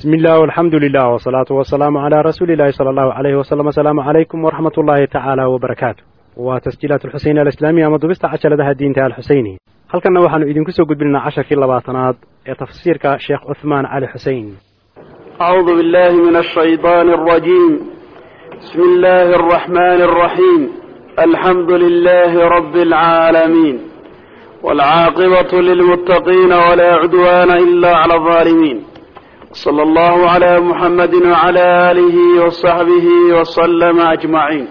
illah alxamdu lilah wsalaatu wasalaamu calaa rasuuli illahi sala allahu alayhi wasalam asalaamu calaykum waraxmat ullaahi tacaala wbarakaatu waa tasjiilaat alxuseyn alislaamiya ama dubista cajaladaha diinta alxuseyni halkanna waxaanu idinku soo gudbinaynaa casharkii labaatanaad ee tafsiirka sheekh cuhmaan cali xusein acuudu billahi min ashayطan alrajiim bismi illahi alraxmani alraxiim alxamdu lilahi rabi alcaalamiin walcaaqibatu lilmuttaqiina walaa cudwaana ila cala alظaalimiin slى اllahu عlى mحamadi وعlى آlih وصaxbih وslm أجmaعin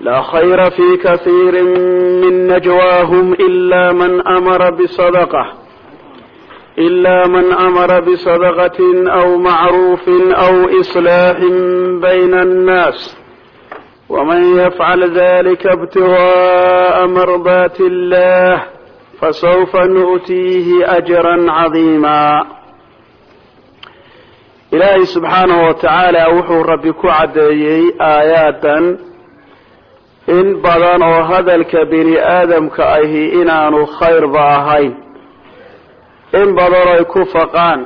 laa khayra fi kaثiiri min najwaahm إla man amara bصadqة إla man amara bصadqaة أw macrufi أw إصlaaxi bayn الnas wman yfcal dlika اbtiغاء mardat اllah fasوfa nuؤtiihi أjrا cظima ilaahay subxaanahu wa tacaala wuxuu rabbi ku caddeeyey aayaadan in badan oo hadalka bini aadamka ahi inaanu khayrba ahayn. In badan oy ku faqaan.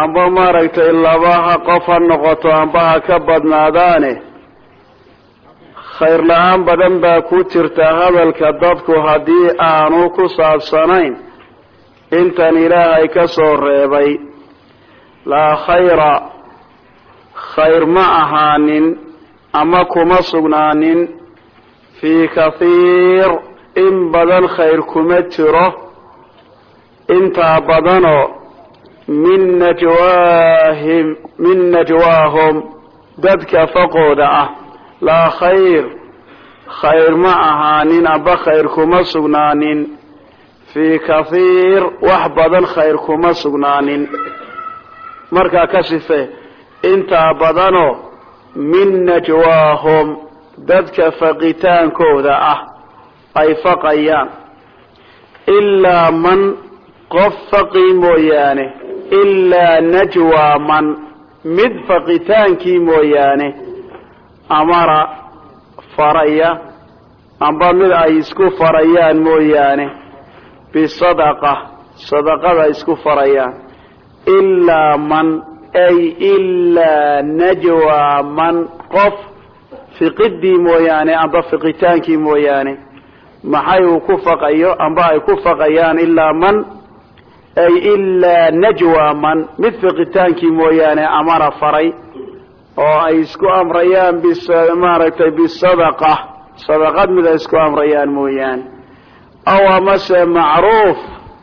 Amba maaragtay labaha qof ha noqoto amba ha ka badnaadaane. Khayr la'aan badan baa ku jirta hadalka dadku haddii aanu ku saabsanayn. Intan ilaahay ka soo reebay laa khayra khayr ma ahaanin ama kuma sugnaanin. Fii kathiir in badan khayr kuma jiro. Intaa badanoo min najwaahim min najwaahum dadka faqooda ah. Laa khayr khayr ma ahaanin amba khayr kuma sugnaanin. Fii kathiir wax badan khayr kuma sugnaanin markaa ka sife intaa badanoo min najwaahum dadka faqitaankooda ah ay faqayaan. Ilaa man qof faqi mooyaane ilaa najwaa man mid faqitaankii mooyaane amara faraya amba mid ay isku farayaan mooyaane bisadaqa sadaqada isku farayaan ilaa man ay ilaa najwaa man qof fiqidii mooyaane amba fiqitaankii mooyaane maxay uu ku faqayo amba ay ku faqayaan ilaa man ay ilaa najwaa man mid fiqitaankii mooyaane amara faray oo ay isku amrayaan maaragtay bisadaqa sadaqad mid ay isku amrayaan mooyaane aw amase macruuf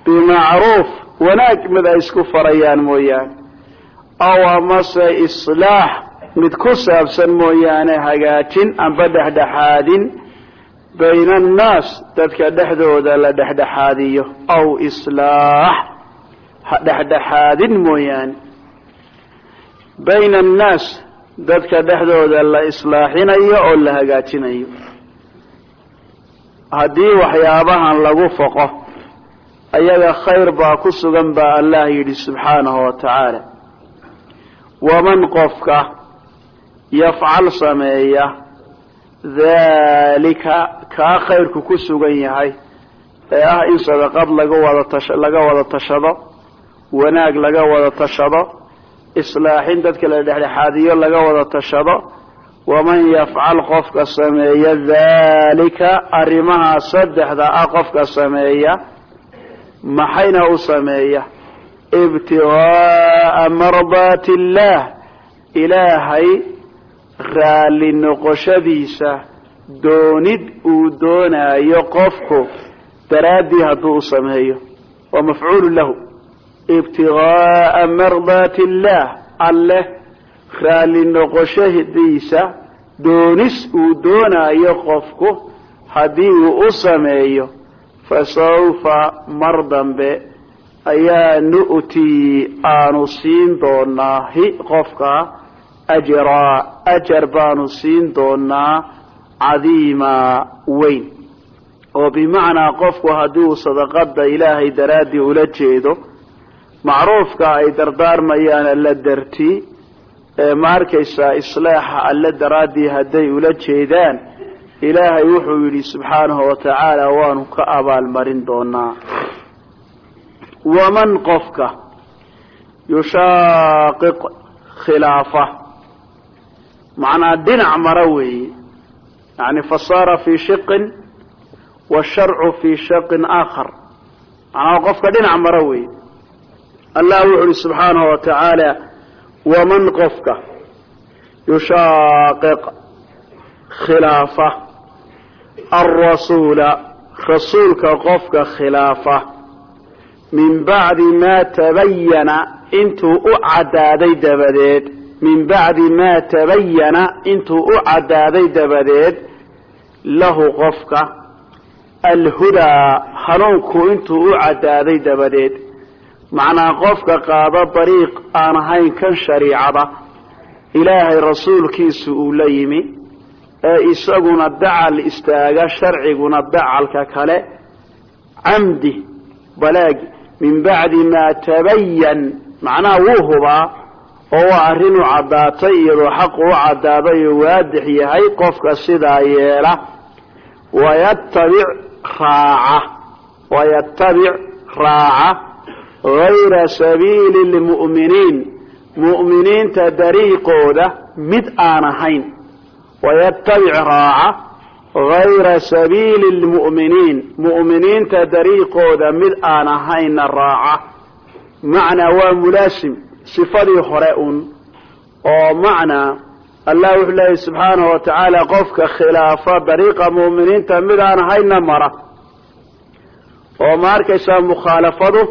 bimacruuf wanaag mid ay isku farayaan mooyaane. Aw amase islaax mid ku saabsan mooyaane hagaajin amba dhexdhexaadin bayna annaas dadka dhexdooda la dhexdhexaadiyo. Aw islaax dhexdhexaadin mooyaane. Bayna annaas dadka dhexdooda la islaaxinayo oo la hagaajinayo. Haddii waxyaabahan lagu foqo ayaga khayr baa ku sugan baa allah yidhi subxaanahu wa tacaala. Waman qofka yafcal sameeya daalika kaa khayrku ku sugan yahay ee ah in sadaqad laga wada tasha laga wada tashado wanaag laga wada tashado islaaxin dadka la dhexdhexaadiyo laga wada tashado waman yafcal qofka sameeya daalika arrimaha saddexda ah qofka sameeya maxayna u sameeya? Ibtigaaa mardaati illaah ilaahay raalli noqoshadiisa doonid uu doonaayo qofku. Daraaddii hadduu u sameeyo. Waa mafcuulu lahu. Ibtigaaa mardaati illaah alleh raalli noqoshadiisa doonis uu doonaayo qofku haddii uu u sameeyo fasawfa mar dambe ayaa nu'tii aanu siin doonaa hi qofka ajraa ajar baanu siin doonaa cadiimaa weyn. Oo bimacnaa qofku haddii uu sadaqada ilaahay daraaddii ula jeedo macruufka ay dardaarmayaan alla dartii ma arkaysaa islaaxa alle daraaddii hadday ula jeedaan ilaahay wuxuu yidhi subxaanahu wa tacaala waanu ka abaalmarin doonaa waman qofka yushaaqiq khilaafa? Macnaa dhinac mara weeye. Yani fasaara fii shiqin washarcu fii shaqin aakhar. Macnaha qofka dhinac mara weeye. Allah wuxu uhi subxaanahu wa tacaala waman qofka yushaaqiq khilaafa alrasuula rasuulka qofka khilaafa min bacdi maa tabayana intuu u caddaaday dabadeed min bacdi maa tabayana intuu u caddaaday dabadeed lahu qofka alhudaa hanuunku intuu u caddaaday dabadeed macnaa qofka qaado dariiq aan ahayn kan shariicada ilaahay rasuulkiisu uu la yimi ee isaguna dacal istaaga sharciguna dacalka kale camdi balaag min bacdi maa tabayan macnaha wuu hubaa oo waa arrin u caddaatay iyadoo xaqu u caddaaday oo waadix yahay qofka sidaa yeela. Wayatabic raaca wayatabic raaca gayra sabiili lmu'miniin. Mu'miniinta dariiqooda mid aan ahayn wayatabic raaca gayra sabiili lmu'miniin mu'miniinta dariiqooda mid aan ahaynna raaca macnaa waa mulaasim sifadii hore un oo macnaa allah wuxuu leeyahy subxaanahu wa tacaala qofka khilaafa dariiqa mu'miniinta mid aan ahaynna mara oo ma arkaysaa mukhaalafadu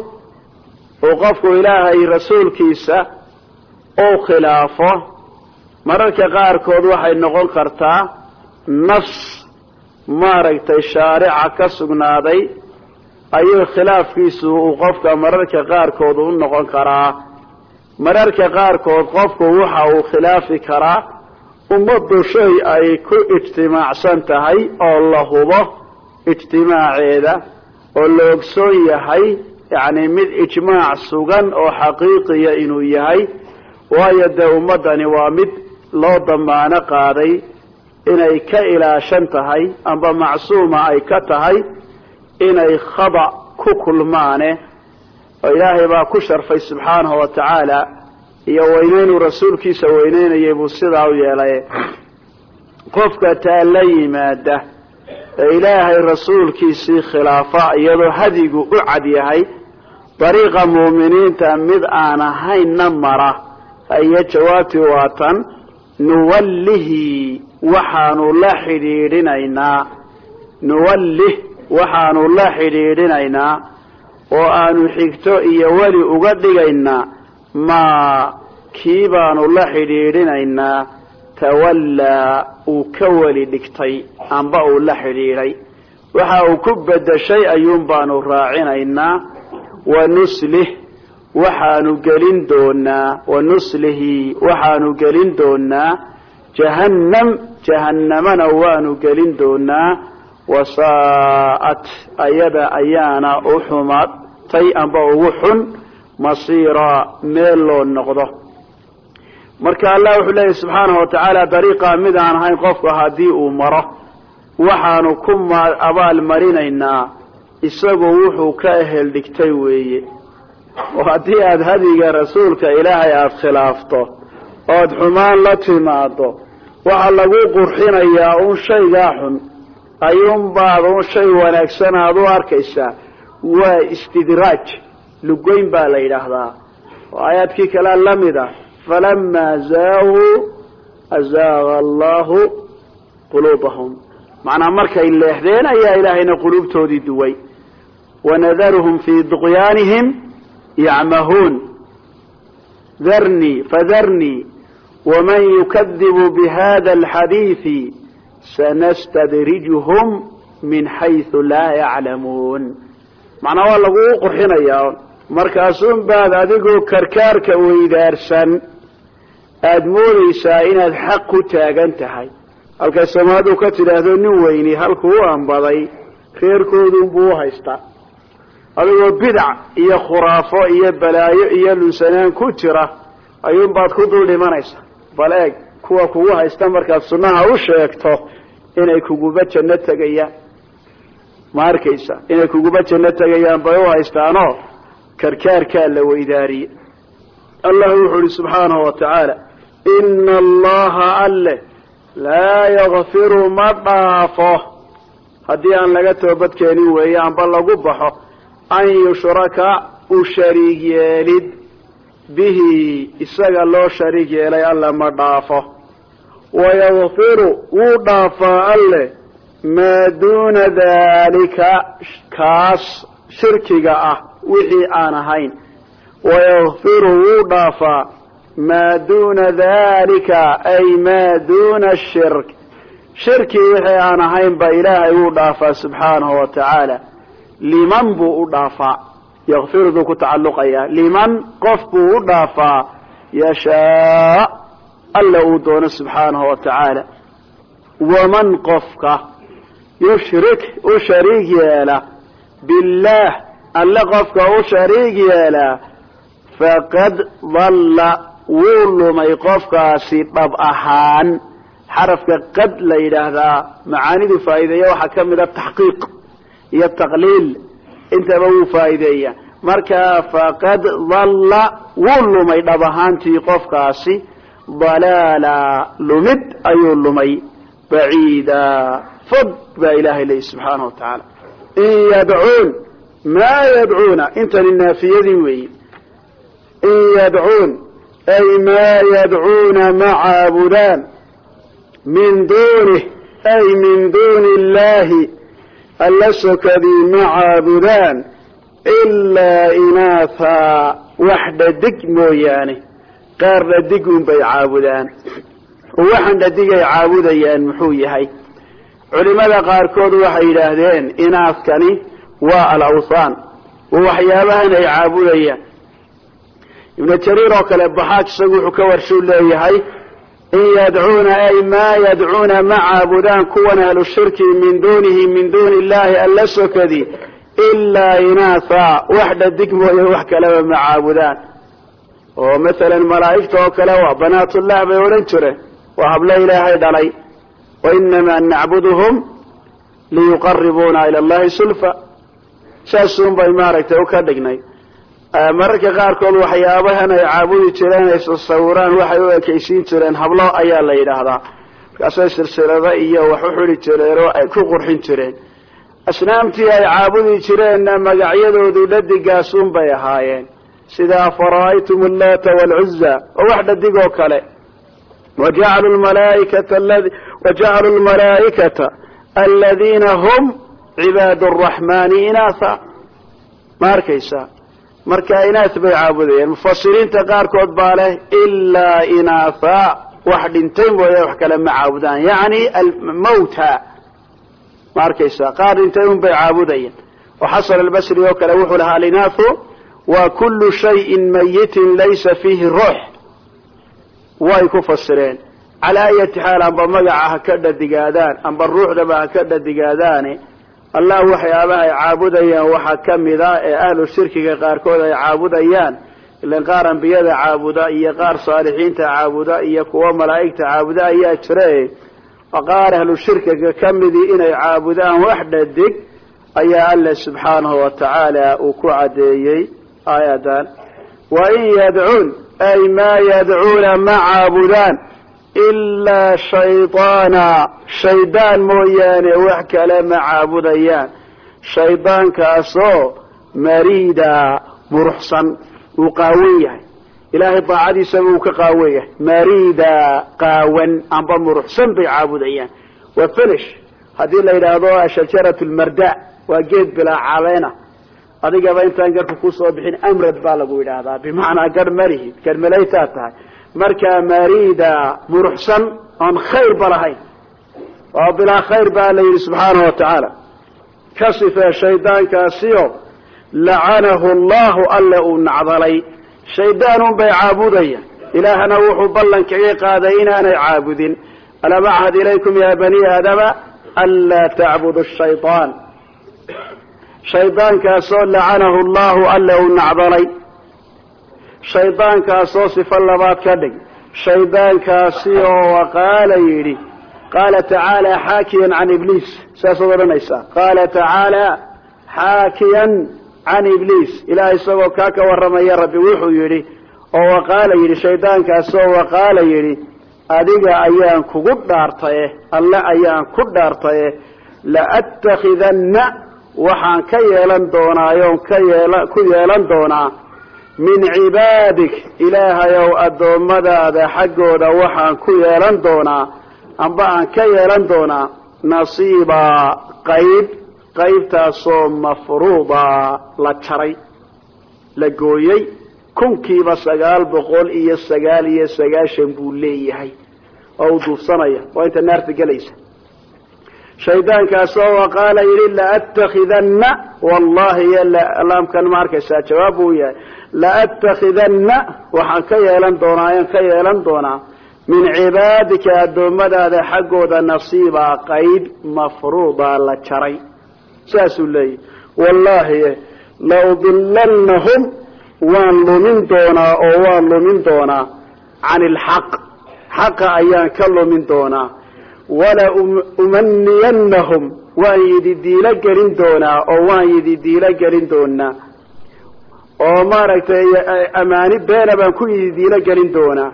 uu qofku ilaahay rasuulkiisa uu khilaafo mararka qaarkood waxay noqon kartaa nas maaragtay shaarica ka sugnaaday ayuu khilaafkiisu uu qofka mararka qaarkood u noqon karaa. Mararka qaarkood qofku waxa uu khilaafi karaa ummaddu shay ay ku ijtimaacsan tahay oo la hubo ijtimaaceeda oo la ogsoon yahay yacni mid ijmaac sugan oo xaqiiqiya inuu yahay waayo dee ummaddani waa mid loo damaano qaaday inay ka ilaashan tahay amba macsuuma ay ka tahay inay khada ku kulmaane oo ilaahay baa ku sharfay subxaanahu wa tacaala iyo weyneynuu rasuulkiisa weyneynayay buu sidaa u yeelay. Qofka taa la yimaada ee ilaahay rasuulkiisii khilaafa iyadoo hadigu u cad yahay dariiqa mu'miniinta mid aan ahaynna mara iyo jawaabtii waa tan nuwallihi waxaanu la xidhiidhinaynaa. Nuwallih waxaanu la xidhiidhinaynaa oo aanu xigto iyo weli uga dhigaynaa. Maa kii baanu la xidhiidhinaynaa. Tawallaa uu ka weli dhigtay amba uu la xidhiidhay. Waxa uu ku beddeshay ayuun baanu raacinaynaa. Wanuslih waxaanu gelin doonaa wanuslihi waxaanu gelin doonaa jahannam jahannamana waanu gelin doonaa wasaa'at ayada ayaana u xumaatay amba ugu xun masiira meel loo noqdo. Marka allah wuxuu leeyahy subxaanahu wa tacaala dariiqaa mid aan ahayn qofku haddii uu maro waxaanu ku abaal marinaynaa isagu wuxuu ka ehel dhigtay weeye oo haddii aada hadiga rasuulka ilaahay aada khilaafto ood xumaan la timaado waxaa lagu qurxinayaa un shaygaa xun ayuunbaad un shay wanaagsan aada u arkaysaa waa istidraaj. Lugoyn baa la yidhaahdaa. Oo aayaadkii kalea la mid ah falamaa zaaguu azaaga allahu quluubahum. Macnaa markay leexdeen ayaa ilaahayna quluubtoodii duway. Wanadaruhum fii duqyaanihim yacmahuun darnii fadarnii waman yukadibu bihada alxadiidi sanastadrijuhum min xaysu laa yaclamuun. Macnaa waa laguu qurxinayaa. Markaasun baad adigoo karkaarka weydaarsan aada moodaysaa inaad xaq ku taagan tahay. Halkay soomaalidu ka tidhaahdo nin weyni halkuu u ambaday reerkoodunbuu u haystaa adigoo bidac iyo khuraafo iyo balaayo iyo lunsanaan ku jira ayuunbaad ku dul dhimanaysaa. Bal eeg kuwa kugu haysta markaad sunnaha u sheegto inay kuguba janno tegayaan. Ma arkaysa inay kuguba janno tegayaan bay u haystaanoo karkaarkaa la weydaariye. Allah wuxuu ihi subxaanahu wa tacaala ina allaha alle laa yakfiru ma dhaafo. Haddii aan laga toobadkeenin weeye amba lagu baxo an yushraka u shariig yeelid bihi isaga loo shariig yeelay alle ma dhaafo wayakfiru wuu dhaafaa alle maa duuna daalika kaas shirkiga ah wixii aan ahayn wayakfiru wuu dhaafaa maa duuna dalika ay maa duuna shirk shirki wixii aan ahayn ba ilaahay wuu dhaafaa subxaanahu wa tacaala liman buu u dhaafaa. Yakfiruduu ku tacalluqayaa. Liman qof buu u dhaafaa. Yashaa alla uu doono subxaanahu wa tacaala. Waman qofka yushrik u shariig yeela billaah alle qofka u shariig yeelaa faqad dalla wuu lumay qofkaasi dhab ahaan. Xarafka qad la yidhaahdaa macaanidu faa'iideeya waxaa ka mid a taxqiiq iyo taqliil intaba wuu faa'iideeya marka faqad dalla wuu lumay dhab ahaantii qofkaasi. Dalaala lumid ayuu lumay. Baciida fog baa ilaahay leeyi subxaana wa tacaala. In yadcuun maa yadcuuna intani naafiyadii weeyi in yadcuun ay maa yadcuuna ma caabudaan. Min duunih ay min duuni illaahi alla sokadii ma caabudaan ilaa inaathaa wax dhadig mooyaane qaar dhadig unbay caabudaan oo waxaan dhadigay caabudayaan muxuu yahay culimada qaarkood waxay yidhaahdeen inaaskani waa alawthaan waa waxyaabahan ay caabudayaan ibnu jariir oo kale baxaaj in yadcuuna ay maa yadcuuna ma caabudaan kuwan ahlu shirki min duunihi min duuni illahi alla sokadi ilaa inaathaa wax dhadig mooye wax kaleba ma caabudaan oo masalan malaa'igta oo kale waa banaatullah bay odhan jireen waa hablo ilaahay dhalay wainamaa nacbuduhum liyuqaribuuna ila allahi sulfa saasun bay maaragtay ka dhignay mararka qaarkood waxyaabahan ay caabudi jireen ay sasawiraan waxay u ekaysiin jireen hablo ayaa la yidhaahdaa. Markaasay silsilado iyo wax u xidi jireen oo ay ku qurxin jireen. Asnaamtii ay caabudi jireenna magacyadoodu dhadigaasun bay ahaayeen. Sida afara'aytum allata waalcuza oo wax dhadig oo kale. Wajacaluu lmalaaikata wajacaluu lmalaa'ikata aladiina hum cibaad araxmaani inaatha ma arkaysa marka inaas bay caabudayeen mufasiriinta qaarkood baa leh ilaa inaatha wax dhintay mooye wax kale ma caabudaan. Yacni almawta ma arkaysa qaar dhintay un bay caabudayeen. Oo xasan albasri oo kale wuxuu lahaa alinaathu waa kullu shayin mayitin laysa fiihi ruux. Way ku fasireen calaa ayati xaal amba magaca ha ka dhadigaadaan amba ruuxdaba ha ka dhadigaadaane allah waxyaabaha ay caabudayaan waxaa ka mid a ee ahlu shirkiga qaarkood ay caabudayaan. Ilan qaar ambiyada caabuda iyo qaar saalixiinta caabuda iyo kuwo malaa'igta caabuda ayaa jira. Qaar ahlu shirkiga ka midii inay caabudaan wax dhadig ayaa alle subxaanahu wa tacaala uu ku caddeeyey aayadan wa in yadcuun ay maa yadcuuna ma caabudaan ilaa shaydaana shaydaan mooyaane wax kale ma caabudayaan shaydaankaasoo mariida muruxsan uu qaawan yahay ilaahay daacadiisaba uu ka qaawan yahay mariida qaawan amba muruxsan bay caabudayaan waa finish haddii la yidhaahdo shajarat lmarda waa geed bilaa caleena adigaba intaan garhka ku soo bixin amrad baa lagu yidhaahdaa bimacnaa garh garhmalaytaa tahay markaa mariida muruxsan oon khayr ba lahayn. Oo bilaa khayr baa la yidhi subxaana wa tacaala. Ka sifee shaydaankaasiyo lacanahu allahu alle uu nacdalay. Shaydaan un bay caabudayaan. Ilaahna wuxuu ballan kaga qaaday inaanay caabudin. Alam achad ilaykum ya bani aadama anlaa tacbudu shayaan shaydaankaasoo lacanahu allahu alle uu nacdalay shaydaankaasoo sifo labaad ka dhig. Shaydaankaasi oo qaala yidhi qaala tacaala xaakiyan can ibliis. Saasaad odhanaysaa. Qaala tacaala xaakiyan can ibliis. Ilaah isagoo kaa ka warramaya rabbi wuxuu yidhi oo waqaala yidhi shaydaankaasoo waqaala yidhi adiga ayaan kugu dhaartaye alle ayaan ku dhaartaye la'atakhidanna waxaan ka yeelan doonaayoon ka yeela ku yeelan doonaa min cibaadik ilaahayow addoommadaada xaggooda waxaan ku yeelan doonaa amba aan ka yeelan doonaa nasiibaa qayb qaybtaasoo mafruuda la jaray la gooyey kunkiiba sagaal boqol iyo sagaal iyo sagaashan buu leeyahay. Oo uu duufsanaya waa inta naarta gelaysa shaydaankaasoo waqaala yidhi la'atakhidanna wallahi laamkan ma arkaysaa jawaab buu yahay. La'atakhidanna waxaan ka yeelan doonaa ayaan ka yeelan doonaa. Min cibaadika addoommadaada xaggooda nasiibaa qayb mafruuda la jaray. Saasuu leeyahy wallahi laudilannahum waan lumin doonaa oo waan lumin doonaa. Can ilxaq xaqa ayaan ka lumin doonaa wala umaniyannahum waan yidi diilo gelin doonaa oo waan yidi diilo gelin doonaa oo maaragtay amaani beena baan ku yidi diilo gelin doonaa.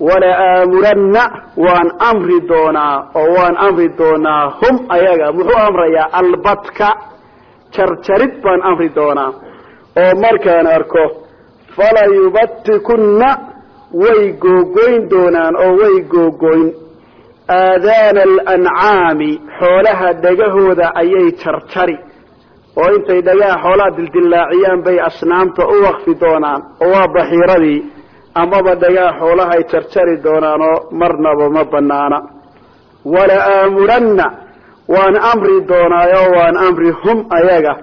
Wala aamuranna waan amri doonaa oo waan amri doonaa hum ayaga muxuu amrayaa albadka jarjarid baan amri doonaa. Oo markaan arko fala yubatikunna way googoyn doonaan oo way googoyn aadaana alancaami xoolaha dhagahooda ayay jarjari oo intay dhagaha xoolaha dildillaaciyaan bay asnaamta u waqfi doonaan oo waa baxiiradii amaba dhagaha xoolahay jarjari doonaan oo marnaba ma banaana wala aamuranna waan amri doonaayo waan amri hum ayaga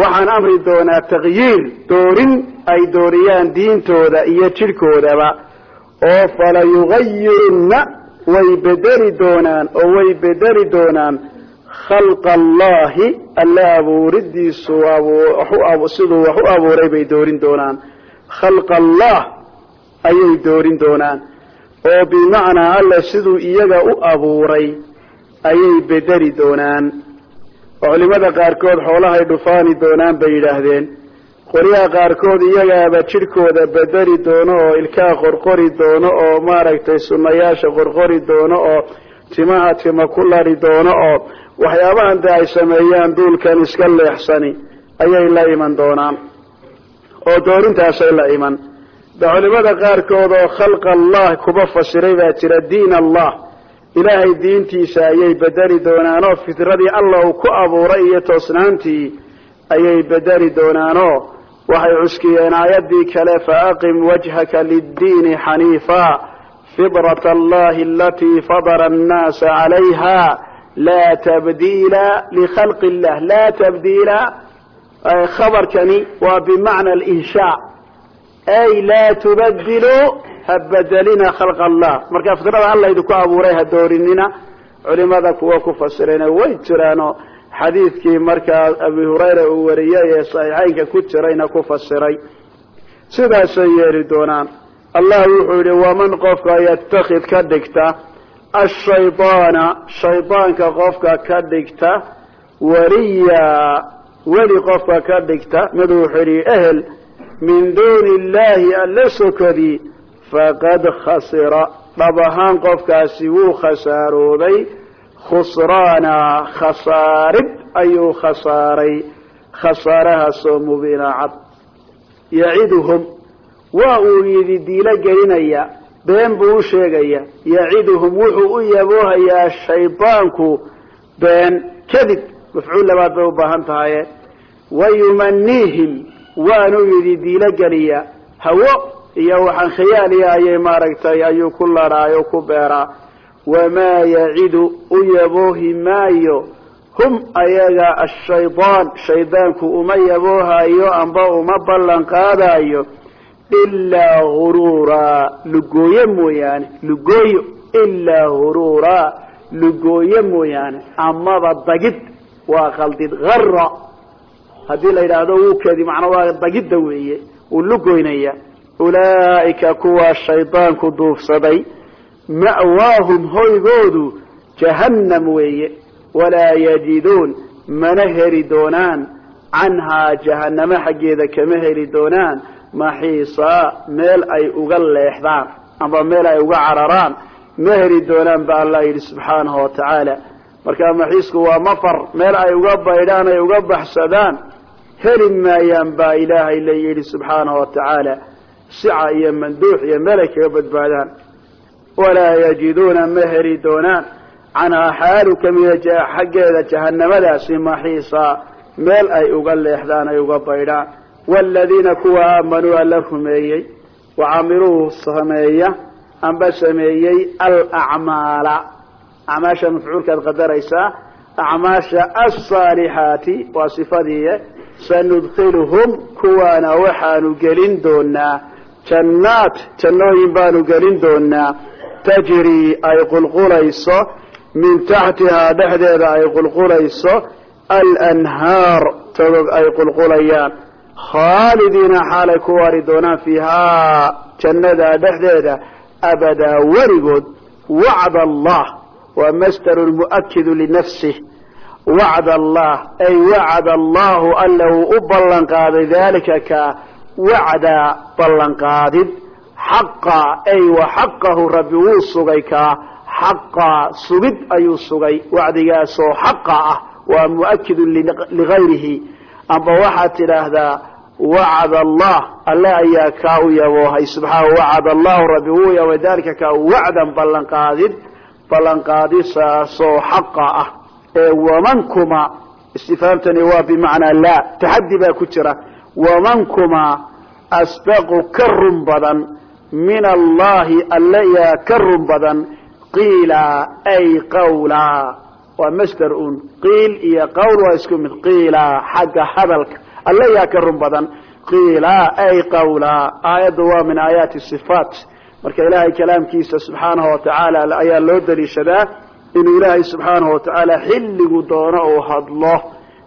waxaan amri doonaa takyiir doorin ay dooriyaan diintooda iyo jidhkoodaba oo fala yugayirunna way bedeli doonaan oo way bedeli doonaan khalqa allahi alle abuuridiisu siduu wax u abuuray bay doorin doonaan. Khalqa allah ayay doorin doonaan. Oo bimacnaa alle siduu iyaga u abuuray ayay bedeli doonaan. Oo culimada qaarkood xoolahay dhufaani doonaan bay yidhaahdeen qoryaha qaarkood iyagaaba jidhkooda bedeli doono oo ilkaha qorqori doono oo maaragtay sunnayaasha qorqori doono oo timaha tima ku lari doono oo waxyaabahan dee ay sameeyaan duulkan iska leexsani ayay la iman doonaan. Oo doorintaasay la iman. De culimada qaarkood oo khalqa allah kuba fasiray baa jira diin allah. Ilaahay diintiisa ayay bedeli doonaanoo fitradii alla uu ku abuuray iyo toosnaantii ayay bedeli doonaanoo waxay cuskiyeen aayaddii kale faaqim wajhaka liddiini xaniifa fidrat allahi alatii fadara annaasa calayha laa tabdiila likhalqi illah laa tabdiila khabarkani waa bimacna alinshaa ay laa tubadilu ha bedelina khalqa allah marka fidrada alla idinku abuuray ha doorinina culimada kuwa ku fasirayna way jiraanoo xadiidkii markaa abi hurayra uu wariyay ee saxiixaynka ku jirayna ku fasiray. Sidaasay yeeli doonaan. Allah wuxuu yihi waman qofka yatakid ka dhigta ashaydaana shaydaanka qofka ka dhigta waliya weli qofka ka dhigta mid wuxuu yihi ehel min duuni illahi alla sokadii faqad khasira. Dhab ahaan qofkaasi wuu khasaaroobay khusraana khasaarid ayuu khasaaray. Khasaarahaasoo mubiina cad yaciduhum. Waa uu yidi diilo gelinaya been buu u sheegaya. Yaciduhum wuxuu u yaboohayaa shaydaanku been kadib. Mafcuul labaad bay u baahan tahaye wayumaniihim waanuu yidhi diilo geliya hawo iyo waxaan khiyaaliya ayay maaragtay ayuu ku ladhaayo ku beeraa wamaa yacidu u yaboohi maayo hum ayaga ashaydaan shaydaanku uma yaboohayo amba uma ballan qaadayo ilaa huruuraa lugooye mooyaane lugooyo ilaa huruuraa lugooye mooyaane amaba dagid waa qaldid ara haddii la yidhaahdo wuu kedi macnaa waa dagidda weeye wuu lugoynaya ulaa'ika kuwaa shaydaanku duufsaday ma'waahum hoygoodu jahannam weeye walaa yajiduun mana heli doonaan. Canhaa jahannamo xaggeeda kama heli doonaan. Maxiisaa meel ay uga leexdaan amba meel ay uga cararaan ma heli doonaan ba allah yidhi subxaanahu wa tacaala. Marka maxiisku waa mafar meel ay uga baydhaan ay uga baxsadaan heli maayaan baa ilaahay la yidhi subxaanahu wa tacaala. Sica iyo manduux iyo meel ay kaga badbaadaan walaa yajiduuna ma heli doonaan canhaa xaalu kamida xaggeeda jahanamadaasi maxiisaa meel ay uga leexdaan ay uga baydhaan waaladiina kuwa aamanuu alla rumeeyey wa camiluu sameeya amba sameeyey alacmaala acmaasha mafcuulkaad qadaraysaa acmaasha alsaalixaati waa sifadii sanudkiluhum kuwaana waxaanu gelin doonaa jannaat jannooyin baanu gelin doonaa tajrii ay qulqulayso min taxtihaa dhexdeeda ay qulqulayso alanhaar togog ay qulqulayaan. Khaalidiina xaalay ku waari doonaan fiihaa jannadaa dhexdeeda abadaa weligood wacd allah waa masdaru mu'akidu linafsih wacd allah ay wacd allahu alla uu u ballan daalika kaa wacdaa ballanqaadid xaqa ay wa xaqahu rabbi wuu sugay kaa xaqaa sugid ayuu sugay wacdigaasoo xaqa ah waa mu'akidun ligayrihi amba waxaad tidhaahdaa wacd allah alle ayaa kaa u yaboohay subxaana wacad allahu rabbi wuu yaboohay dalika kaa wacdan ballanqaadid ballanqaadisaasoo xaqa ah ee wamankuma istifaamtani waa bimacnaa laa taxaddi baa ku jira wamankuma asdaqu ka run badan min allahi alle yaa ka run badan qiila ay qawla. Waa masder un qiil iyo qowl waa isku mid qiila xagga hadalka. Alle yaa ka run badan qiila ay qawla. Aayaddu waa min aayaati sifaat. Marka ilaahay kalaamkiisa subxaanahu watacaala ayaa loo daliishadaa inuu ilaahay subxaanahu watacaala xilligu doono uu hadlo.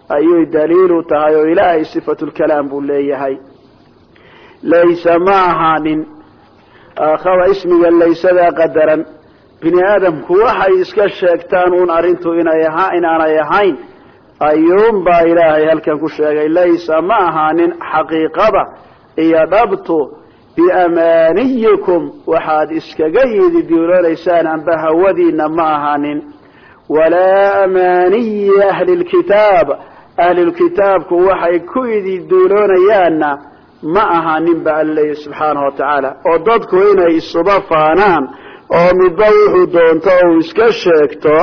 Ayuy daliilu tahay oo ilaahay sifatulkalaam buu leeyahay. Laysa ma ahaanin akhaba ismiga laysadaa qadaran. Bini aadamku waxay iska sheegtaan uun arrintu inay ahaa inaanay ahayn. Ayuunbaa ilaahay halkan ku sheegay laysa ma ahaanin xaqiiqada iyo dhabtu biamaaniyikum. Waxaad iskaga yidi duuloonaysaan amba hawadiina ma ahaanin walaa amaaniyi ahli lkitaab ahlulkitaabku waxay ku idi duuloonayaanna ma ahaanin ba leeyahy subxaanahu watacaala oo dadku inay isuba faanaan oo midba wuxuu doonto uu iska sheegto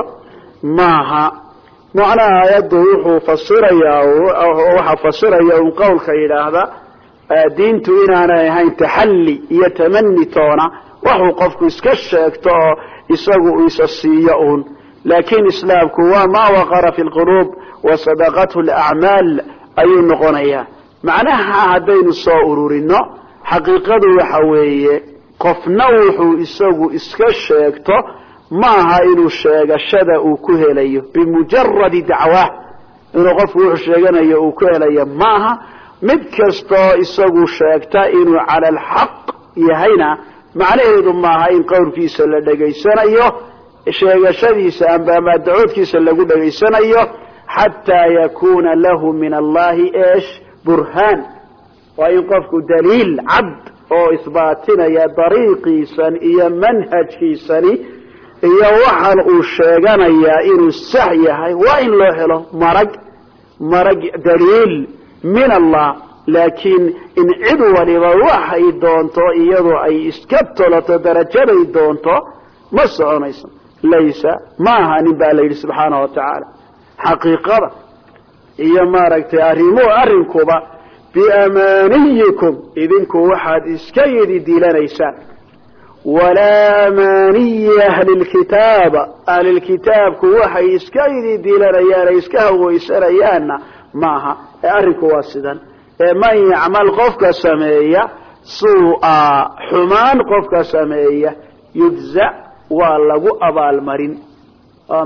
maaha. Macnaha aayaddu wuxuu fasirayaa waxaa fasiraya un qowlka yidhaahda diintu inaanay ahayn taxalli iyo tamani toona waxuu qofku iska sheegto oo isagu isa siiyo uun. Laakiin islaamku waa maa waqara fi lquluub wa sadaqathu lacmaal ayuu noqonayaa macnaha haddaynu soo ururino xaqiiqadu waxa weeye qofna wuxuu isagu iska sheegto maaha inuu sheegashada uu ku helayo bimujaradi dacwaah inuu qofku wuxuu sheeganayo uu ku helayo maaha mid kastoo isagu sheegta inuu cala alxaq yahayna macnaheedu maaha in qowlkiisa la dhegaysanayo sheegashadiisa amba dacoodkiisa lagu dhegaysanayo xataa yakuna lahu min allahi esh burhaan. Waa in qofku daliil cad oo isbaatinaya dariiqiisan iyo manhajkiisani iyo waxaan uu sheeganayaa inuu sax yahay waa in loo helo marag marag daliil min allah. Laakiin in cid waliba waxay doonto iyadoo ay iska toloto darajaday doonto ma soconayso. Laysa ma ahanin baa la yidhi subxaana wa tacaala. Xaqiiqada iyo maaragtay arrimuhu arrinkuba biamaaniyikum idinku waxaad iska yidi dilanaysaan walaa amaaniyi ahli lkitaaba ahlilkitaabku waxay iska yidi dilanayaan ay iska haweysanayaanna maaha. Ee arrinku waa sidan. Ee man yacmal qofka sameeya suu-a xumaan qofka sameeya yujza waa lagu abaalmarin.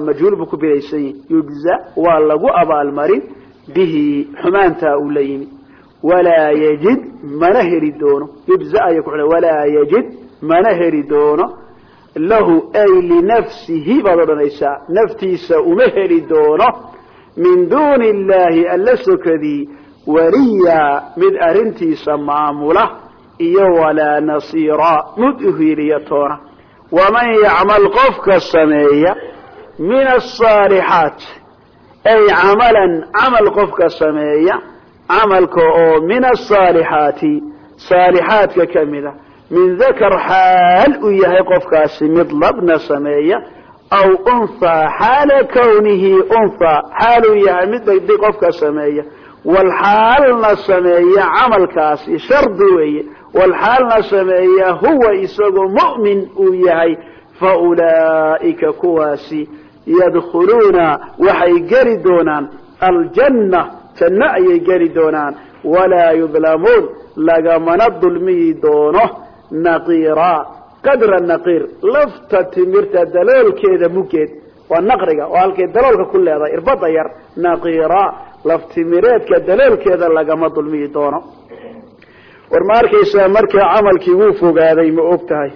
Majhuul buu ku binaysan yihi yujza waa lagu abaalmarin bihi xumaantaa uu la yimi. Walaa yajid mana heli doono. Yujza aya ku walaa yajid mana heli doono. Lahu ay linafsihi baad odhanaysaa naftiisa uma heli doono. Min duuni illaahi alla sokadii waliya mid arrintiisa maamula iyo walaa nasiira mid uhiiliya toona. Waman yacmal qofka sameeya min asaalixaat ay camalan camal qofka sameeya camalka oo min asaalixaati saalixaadka ka mida min dakar xaal uu yahay qofkaasi mid labna sameeya aw unhaa xaala kawnihi unhaa xaaluu yahay mid dhagdi qofka sameeya walxaalna sameeya camalkaasi shardi weeye walxaalna sameeya huwa isagoo mu'min uu yahay fa ulaa'ika kuwaasi yadkhuluuna waxay geli doonaan. Aljanna janno ayay geli doonaan. Walaa yudlamuun lagamana dulmiyi doono. Naqiira qadra naqiir lafta timirta daloolkeeda muggeed waa naqriga oo halkay daloolka ku leedahay irbada yar. Naqiira laftimireedka daloolkeeda lagama dulmiyi doono. War ma arkaysaa markaa camalkii wuu fogaaday ma og tahay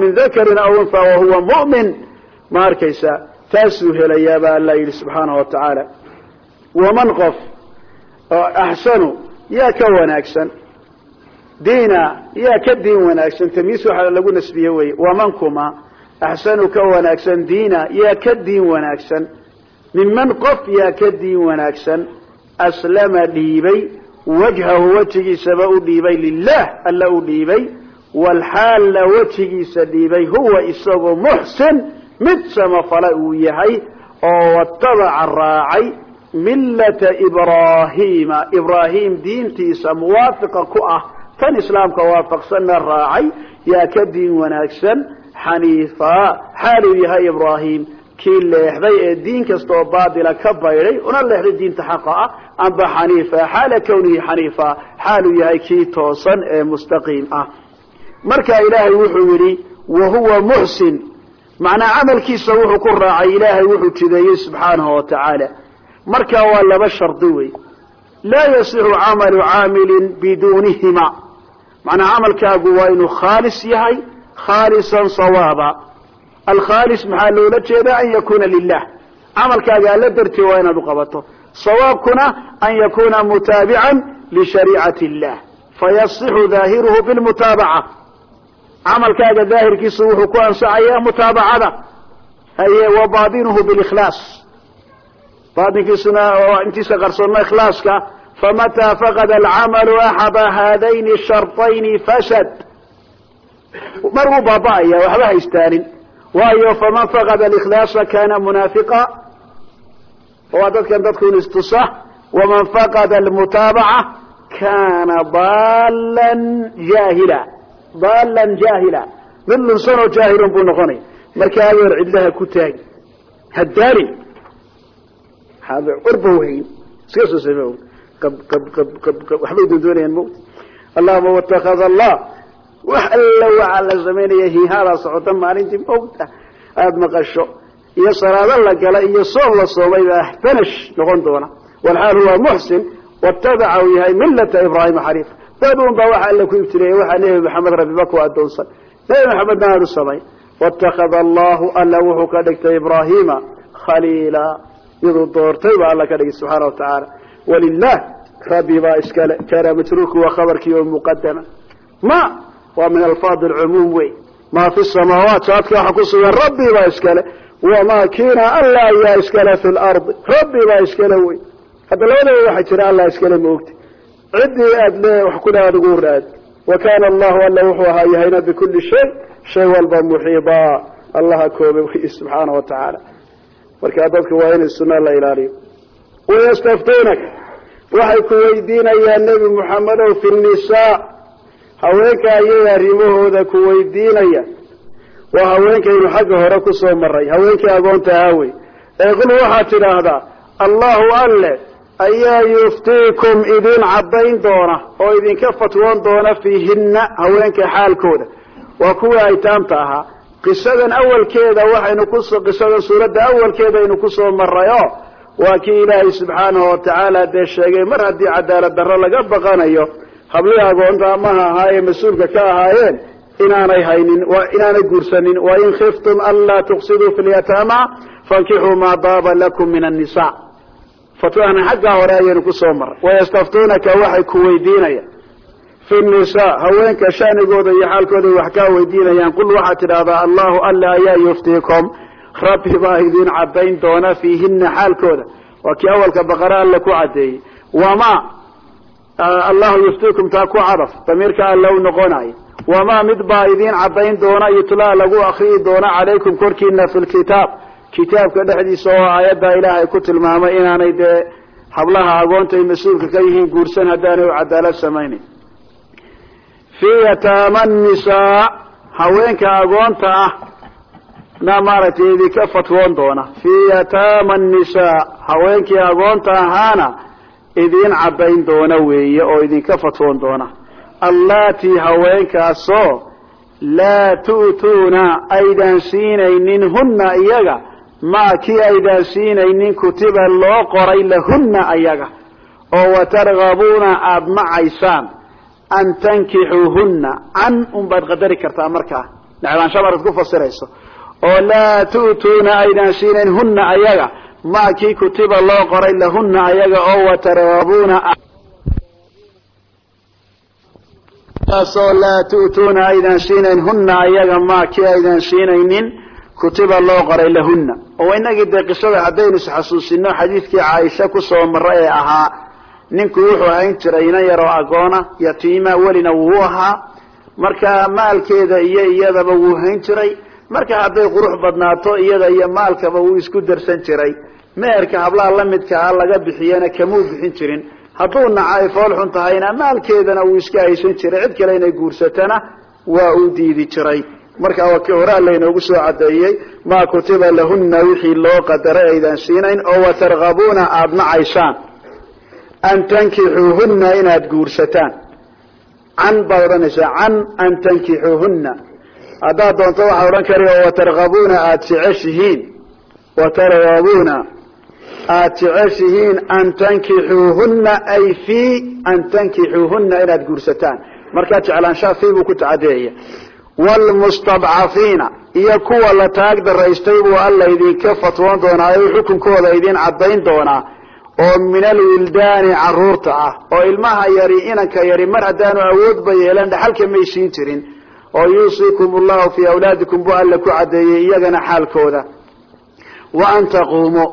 min dakarin aw unha wahuwa mu'min ma arkaysaa taasuu helayaa baa alla yidhi subxaanahu wa tacaala. Waman qof oo axsanu yaa ka wanaagsan. Diina yaa ka diin wanaagsan tamiis waxaa lagu nasbiye weye waman kuma axsanu ka wanaagsan diina yaa ka diin wanaagsan. Minman qof yaa ka diin wanaagsan aslama dhiibay wajhahu wejigiisaba u dhiibay lilah alla u dhiibay walxaalna wejigiisa dhiibay huwa isagoo muxsin mid samafala uu yahay oo watabaca raacay millata ibraahiima ibraahim diintiisa muwaafiqa ku ah. Tan islaamka waafaqsanna raacay. Yaa ka diin wanaagsan xaniifa. Xaaluu yahay ibraahim. Kii leexday ee diin kastaoo baatila ka baydhay una leexday diinta xaqa ah amba xaniifa. Xaala kawnihi xaniifa. Xaaluu yahay kii toosan ee mustaqiim ah. Marka ilaahay wuxuu yidhi wa huwa muxsin macnaa camalkiisa wuxuu ku raacay ilaahay wuxuu jideeyey subxaanahu wa tacaala markaa waa laba shardi wey laa yasixu camalu caamilin biduunihima. Macnaa camalkaagu waa inuu khaalis yahay khaalisan sawaaba. Alkhaalis maxaa loola jeedaa? An yakuna lilah camalkaaga alla dartii waa inaad uqabato sawaabkuna an yakuna mutaabican lishariicati illah. Fayasixu daahiruhu bilmutaabaca camalkaaga daahirkiisu wuxuu ku ansaxayaa mutaabacada haye wa baatinuhu bilikhlaas baatinkiisuna intiisa qarsoonna ikhlaaska famataa faqada alcamalu axada haadayni sharطayni fashad. Mar wuu baaba'aya waxba haystaanin waayo faman faqada alikhlaasa kana munaafiqa waa dadkan dadkun istusa waman faqada almutaabaca kana dalan jahila dalan jahila mid lunsanoo jaahilun buu noqonaya marka adeer cidlaha ku taagi hadaalin orba wahayn iska soo same waxbay doondoonayaan mot allahuma watakada allah. Wax alla waxaa la samaynaya hiihaadaa socota maalintii mawta. Aada maqasho. Iyo salaado la gala iyo soom la soomay baa fanash noqon doona. Walxaal huwa muxsin watabaca uu yahay millata ibraahima xaniifa dad un baa waxa alla ku ibtileeyey waxaa nebi maxamed rabiba ku adoonsan nebi maxamedna aada u samay. Watakada allahu alla wuxuu ka dhigtay ibraahima khaliila. Iyaduu doortay baa alla ka dhigay subxaana wa tacaala walilah rabbi baa iskale kaana majruurku waa khabarkii oo muqadama ma waa min alfaad alcumuum wey. Maa fi samaawaat saadka waxa ku sugan rabbi baa iskale wamaa kiina alla ayaa iskale fi lardi rabbi baa iskale wey. Hadda labadaba waxaa jira allah iskale ma ogti ciddii aad le wax ku dhaha adigu raad. Wa kaana allahu alla wuxuu ahaa yahayna bikulli shay shay walba muxiida allaha koobe wey subxaana wa tacaala. Markaa dadka waa in sunna la ilaaliyo. Wayastaftuunaka waxay ku weydiinayaan nebi muxamedow fi nisaa. Haweenka ayay arrimahooda ku weydiinaya. Waa haweenkaynu xagga hore ku soo maray haweenkii agoonta aawey ee qul waxaad tidhaahdaa allahu alle ayaa yuftiikum idin caddayn doona oo idinka fatwoon doona fiihinna haweenka xaalkooda. Waa kuwii aytaamta ahaa. Qisadan awalkeeda waxaynu kuso qisadan suuradda awalkeedaynu ku soo maray oo waa kii ilaahay subxaanahu watacaala dee sheegay mar haddii cadaalad darro laga baqanayo hablihii agoonta amaha ahaayee mas'uulka ka ahaayeen inaanay haynin inaanay guursanin. Wain khiftum anlaa tuqsiduu fi lyataama fankixuu maa daaba lakum min annisa fatwahana xaggaa hore ayaynu ku soo maray wayastaftuunaka waxay ku weydiinayaan. Fi nisaa haweenka shanigooda iyo xaalkooda wax kaa weydiinayaan. Qul waxaad tidhaahdaa allahu alla ayaa yuftiikum. Rabbi baa idin caddayn doona fiihina xaalkooda. Waa kii awalka baqara alla ku caddeeyey. Wama allahu yuftiikum taa ku cadaf damiirka alla u noqonayo wamaa mid baa idin caddayn doona yutlaa lagu akriyi doona calaykum korkiina fi lkitaab kitaabka dhexdiisa oo aayaddaa ilaahay ku tilmaamay inaanay dee hablaha agoonta ay mas'uulka ka yihiin guursan haddaanay u cadaalad samaynayn fii yataama nisaa haweenka agoonta ah na maaragtay idinka fatwoon doona. Fii yataama nisaa haweenkii agoonta ahaana idin caddayn doona weeye oo idinka fatwoon doona. Allaatii haweenkaasoo laa tu'tuuna aydan siinaynin hunna iyaga maa kii aydan siinaynin kutiba loo qoray lahunna ayaga oo watargabuuna aada nacaysaan an tankixuuhunna can unbaad qadari kartaa markaa necbaansha marad ku fasirayso. Oo laa tu'tuuna aydan siinayn hunna ayaga maa kii kutiba loo qoray lahunna ayaga oo watargabuuna taasoo laa tu'tuuna aydan siinayn hunna ayaga maa kii aydan siinaynin kutiba loo qoray lahunna. Oo inagii dee qisada haddaynu isxasuusino xadiidkii caaisha ku soo mara ee ahaa ninku wuxuu hayn jiray ina yaroo agoona yatiima welina wuu ahaa. Marka maalkeeda iyo iyadaba wuu hayn jiray. Marka hadday qurux badnaato iyada iyo maalkaba wuu isku darsan jiray. Meherka hablaha lamidkaa laga bixiyana kamuu bixin jirin. Hadduu nacay fool xun tahayna maalkeedana wuu iska haysan jiray. Cid kale inay guursatana waa uu diidi jiray marka waa kii hore laynoogu soo cadeeyey maa kutiba lahunna wixii loo qadaray aydan siinayn oo watargabuuna aada nacaysaan an tankixuuhunna inaad guursataan. Can baad odhanaysaa can an tankixuuhunna haddaad doonto waxaa odhan kari watargabuuna aada jeceshihiin. Watargabuuna aada jeceshihiin an tankixuuhunna ay fii an tankixuuhunna inaad guursataan. Markaa jeclaanshaha fii buu ku tacadeeya wlmustadcafiina iyo kuwa la taag daraystay buu alla idinka fatwoon doonaa o xukunkooda idin caddayn doonaa oo min alwildaani carruurta ah oo ilmaha yari inanka yari mar haddaanu awoodba yeelan dhaxalka may siin jirin oo yuusikum allahu fii awlaadikum buu alla ku caddeeyey iyagana xaalkooda. Wa an taquumuu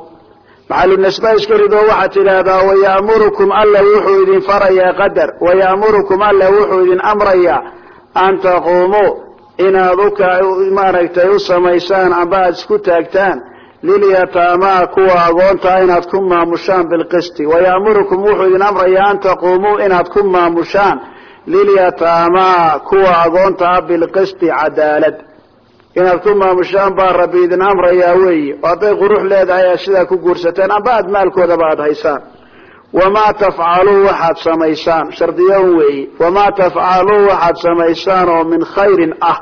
maxalunasba iska ridoo waxaad tidhaahdaa waya'murukum alla wuxuu idin farayaa qadar waya'murukum alla wuxuu idin amrayaa an inaad umaaragtay u samaysaan amba aada isku taagtaan lilyataamaa kuwa agoontaa inaad ku maamushaan bilqisti. Waya'murukum wuxuu idin amrayaa an taquumuu inaad ku maamushaan lilyataamaa kuwa agoonta ah bilqisti cadaalad. Inaad ku maamushaan baa rabbi idin amrayaa weeye oo hadday qurux leedahay aad sidaa ku guursateen amba aad maalkoodaba aada haysaan wamaa tafcaluu waxaad samaysaan shardiyon weeye wamaa tafcaluu waxaad samaysaan oo min khayrin ah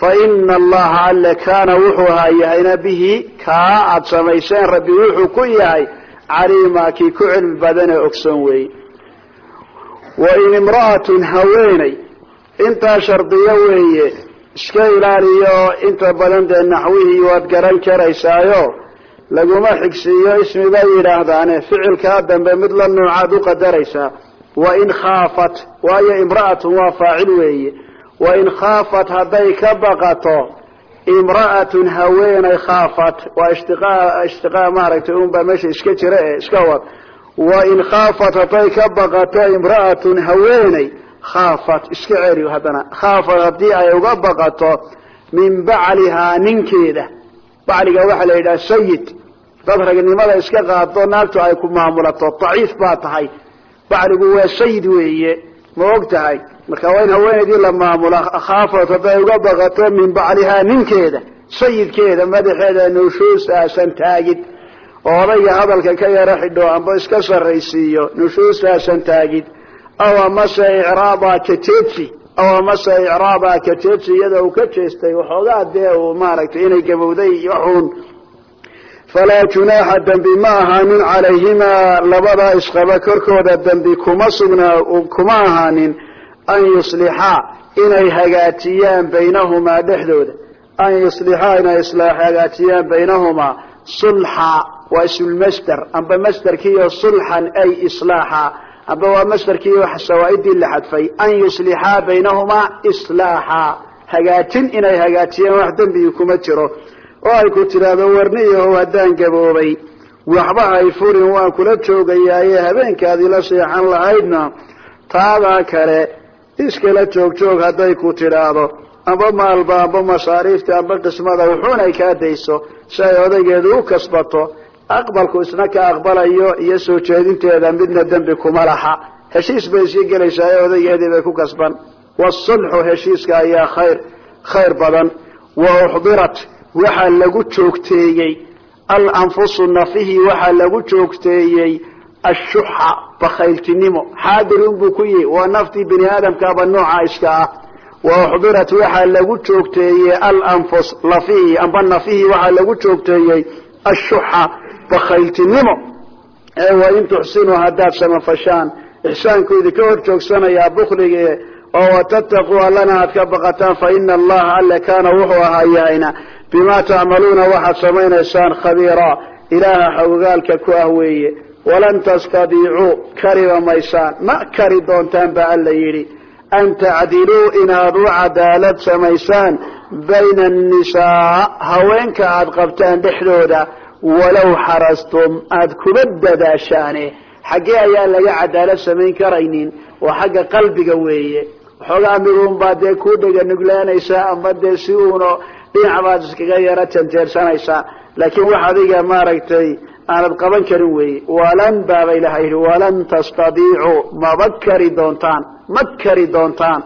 fa ina allaha alle kaana wuxuu ahaa yahayna bihi kaa aad samayseen rabbi wuxuu ku yahay caliima kii ku cilmi badanee ogsoon weeye wain imra'atun haweeney intaa shardiyo weeye iska ilaaliyo inta badan dee naxwihii waad garan karaysaayo laguma xigsiiyo ismi bay yidhaahdaane ficilkaa dambe mid la noocaad u qadaraysaa wain khaafat waayo imra'atun waa faacil weeye wain khaafat hadday ka baqato imra'atun haweenay khaafat waa ishtiqaa maaragtay unbaa meesha iska jira ee iska wad wain khaafat hadday ka baqato imra'atun haweeney khaafat iska celiyo haddana khaafat haddii ay uga baqato min baclihaa ninkeeda bacliga waxaa la yidhaha sayid dad ragnimada iska qaado naagtu ay ku maamulato baa tahay bacligu waa sayid weeye ma og tahay marka waa in haweenaydii la maamula khaafat hadday uga baqato min baclihaa ninkeeda sayidkeeda madaxeeda nushuus aasan taagid oo odayga hadalka ka yaro xidho amba iska sarraysiiyo nushuus aasan taagid aw amase icraabaa kajeedsi aw amase icraabaa kajeedsi iyada uu ka jeestay waxoogaa dee uu maaragtay inay gabowday waxuun falaa junaaxa dembi ma ahaanin calayhimaa labadaa isqaba korkooda dembi kuma sugnaa kuma ahaanin an yuslixaa inay hagaajiyaan baynahumaa dhexdooda an yuslixaa inay hagaajiyaan baynahumaa sulxa waa isulmasder amba masderkiiyo sulxan ay islaaxa amba waa masdarkii sawaaidii la xadfay an yuslixaa baynahumaa islaaxa hagaajin inay hagaajiyeen wax dembigi kuma jiro oo ay ku tidhaahdo warniyahow haddaan gaboobay waxba hay furin waan kula joogayaaye habeenkaadii la seexan lahaydna taadaa kale iskala joogjoog hadday ku tidhaahdo amba maalba amba masaariifta amba qismada wuxuunay kaa dayso. Si ay odaygeedu u kasbato aqbalku isna ka aqbalayo iyo soo jeedinteeda midna dembi kuma laha. Heshiis bay sii gelaysaa ee odaygeedii bay ku kasban. Waasulxu heshiiska ayaa khayr khayr badan. Wa uxdirat waxaa lagu joogteeyey. Alanfusu nafihii waxaa lagu joogteeyey ashuxa bakayltinimo xaadirun buu ku yihi waa naftii bini aadamkaaba nooca iska ah wa uxdirat waxaa lagu joogteeyey alanfus lafihii amba nafihii waxaa lagu joogteeyey ashuxa bakayltinimo ee wain tuxsinuu haddaad samafashaan ixsaanku idinka hor joogsanayaa bukligii oo watattaquu allana aad ka baqataan fa ina allaha alle kaana wuxuu ahaa yahayna bimaa tacmaluuna waxaad samaynaysaan khabiira ilaaha xogogaalka ku ah weeye walan tastadiicuu kariba maysaan ma kari doontaan ba alla yidhi. An tacdiluu inaad u cadaalad samaysaan bayna annisaa haweenka aad qabtaan dhexdooda walow xarastum aada kuba dadaashaane. Xaggee ayaan laga cadaalad samayn karaynin waa xagga qalbiga weeye. Waxoogaa midunbaa dee ku dhega nuglaanaysaa ama dee si uuna dhinac baad iskaga yaro janjeersanaysaa laakiin wax adiga maaragtay aanad qaban karin weeye walan baaba ilaha yidhi walan tastadiicuu maba kari doontaan ma kari doontaan.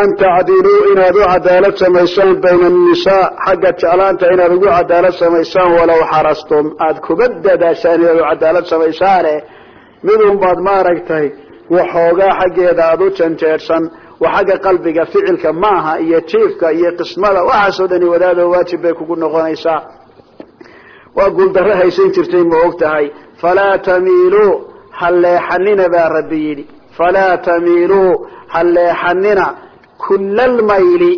An tacdiluu inaad u cadaalad samaysaan bayna annisaa xagga jeclaanta inaad ugu cadaalad samaysaan walow xarastum aada kuba dadaashaan inaad u cadaalad samaysaane midun baad maaragtay waxoogaa xaggeeda aada u janjeersan waa xagga qalbiga ficilka maaha iyo jiifka iyo qismada waxaasoo dhani wadaadoo waajib bay kugu noqonaysaa waa guuldarro haysan jirtay ma og tahay? Falaa tamiiluu ha leexanina baa rabbi yidhi. Falaa tamiiluu ha leexanina kula lmayli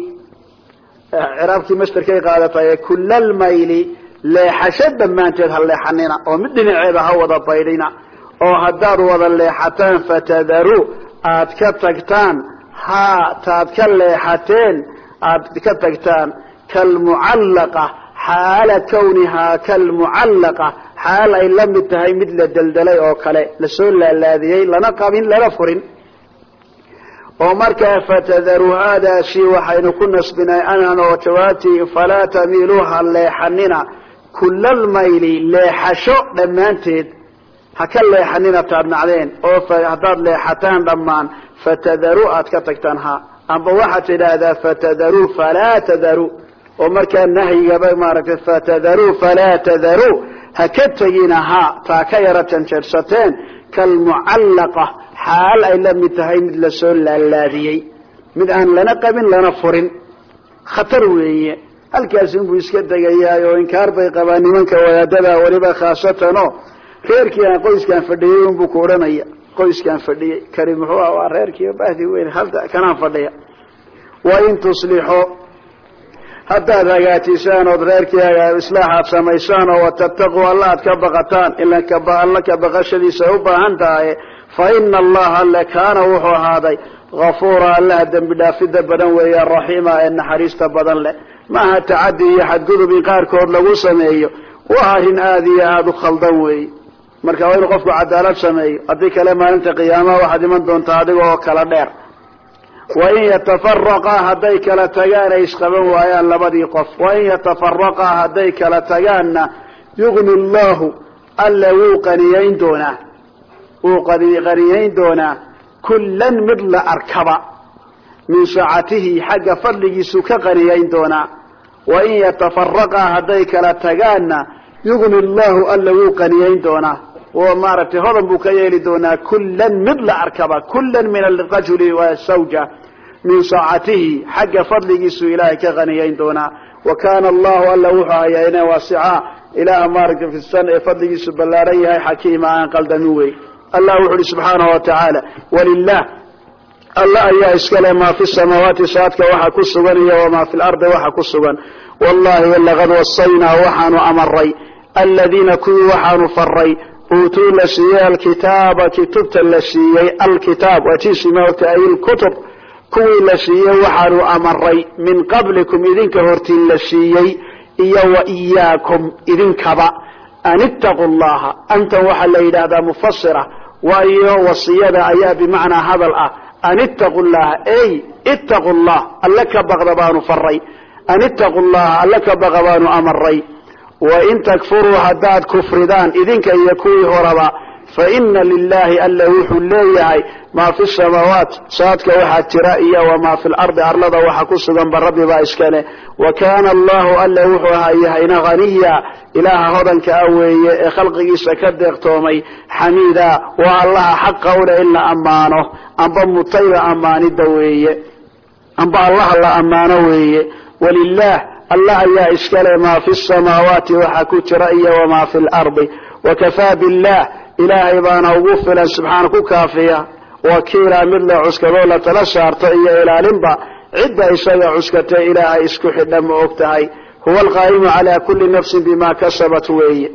masterkay qaadataye kula lmayli leexasho dhammaanteed ha leexanina oo mid dhinaceeda ha wada baydhina. Oo haddaad wada leexataan fatadaru aad ka tagtaan haa taad ka leexateen aad ka tagtaan kalmucallaqa xaala kawnihaa kalmucallaqa xaal ay la mid tahay mid la deldelay oo kale la soo laalaadiyey lana qabin lana furin. oo markaa fatadaru haadaasi waxaynu ku nasbinay anan oo jawaabtii falaa tamiiluuha leexanina kula lmayli leexasho dhammaanteed ha ka leexanina taad nacdeen oo haddaad leexataan dhammaan fatadaru aad ka tagtaan ha. Amba waxaad tidhaahdaa fatadaru falaa tadaru oo markaa nahyigaba maaragtay fatadaru falaa tadaru ha ka tegina ha taa ka yaro janjeersateen kalmucallaqa xaal ay la mid tahay mid la soo laalaadiyey mid aan lana qabin lana furin. Khatar weeye. Halkaasi inbuu iska degayaay oo inkaar bay qabaan nimanka wadaadada weliba khaasatan o reerkii aan qoyskaan fadhiyey unbuu ku odhanaya. Qoyskaan fadhiyey. Tuslixo haddaad hagaajisaan ood reerkii islaaxaad samaysaan oo watattaquu alla aad ka baqataan ila alla ka baqashadiisa u baahan tahay fa ina allaha alle kaana wuxuu ahaaday hafuura allaha dembi dhaafida badan weeye raxiima ee naxariista badan leh. Maaha tacadi iyo xadgudub in qaarkood lagu sameeyo waa arrin aada iyo aada u khaldan weeye marka waa inuu qofku cadaalad sameeyo haddii kale maalinta qiyaamaha waxaad iman doontaa adiga oo kala dheer wain yatafaraqaa hadday kala tagaan ay isqaban waayaan labadii qof wain yatafaraqaa hadday kala tagaanna yugni llahu alla wuu qaniyayn doonaa wuu qaniyayn doonaa kullan mid la arkaba min saacatihi xagga fadligiisu ka qaniyayn doonaa wain yatafaraqaa hadday kala tagaanna yugni llahu alla wuu qaniyayn doonaa oo maaragtay hodan buu ka yeeli doonaa kullan mid la arkaba kullan min arajuli wasawja min saacatihi xagga fadligiisu ilaahay ka qaniyayn doonaa. Wa kana allahu alla wuxuu hayaa ina waasica. Ilaah maaragtay fisan ee fadligiisu ballaaran yahay xakiima aan qaldamin wey allah wuxu uhi subxaanahu watacaala walilah alla ayaa iskale maa fi samaawaati saadka waxa ku sugan iyo wamaa fi lardi waxa ku sugan. Wallahi laqad wasaynaa waxaanu amaray aladiina kuwii waxaanu faray uutuu la siiyey alkitaaba kitubta la siiyey alkitaab waa tiisimaogta ay ilkutub kuwii la siiyey waxaanu amaray min qablikum idinka hortiin la siiyey iyo wa iyaakum idinkaba. An ittaquu llaha antan waxaa la yidhaahdaa mufasira waayo wasiyada ayaa bimacnaa hadal ah. An ittaquu llaha ey ittaquu llah alle ka baqda baanu faray an ittaquu llaha alle ka baqa baanu amaray wain takfuruu haddaad kufridaan idinka iyo kuwii horaba faina lilahi alla wuxuu leeyahay maa fi samaawaat saadka waxaa jira iyo wamaa fi lardi arlada waxa ku suganba rabbi baa iskale. Wa kaana allahu alla wuxuu ahaa yahayna haniya ilaaha hodanka ah weeye ee khalqigiisa ka deeqtoomay xamiida waa allaha xaqa ule in la ammaano amba mutayba ammaanida weeye amba allaha la weeye. Walilah allah ayaa iskale maa fi samaawaati waxa ku jira iyo wamaa fi lardi wakafaa billah. Ilaahay baana ugu filan subxaana ku kaafiya. Wakiila mid la cuskadoo la tala saarto iyo ilaalinba cidda isaga cuskatay ilaahay isku xidha ma og tahay. Huwa alqaa'imu calaa kulli nafsin bima kasabat weeye.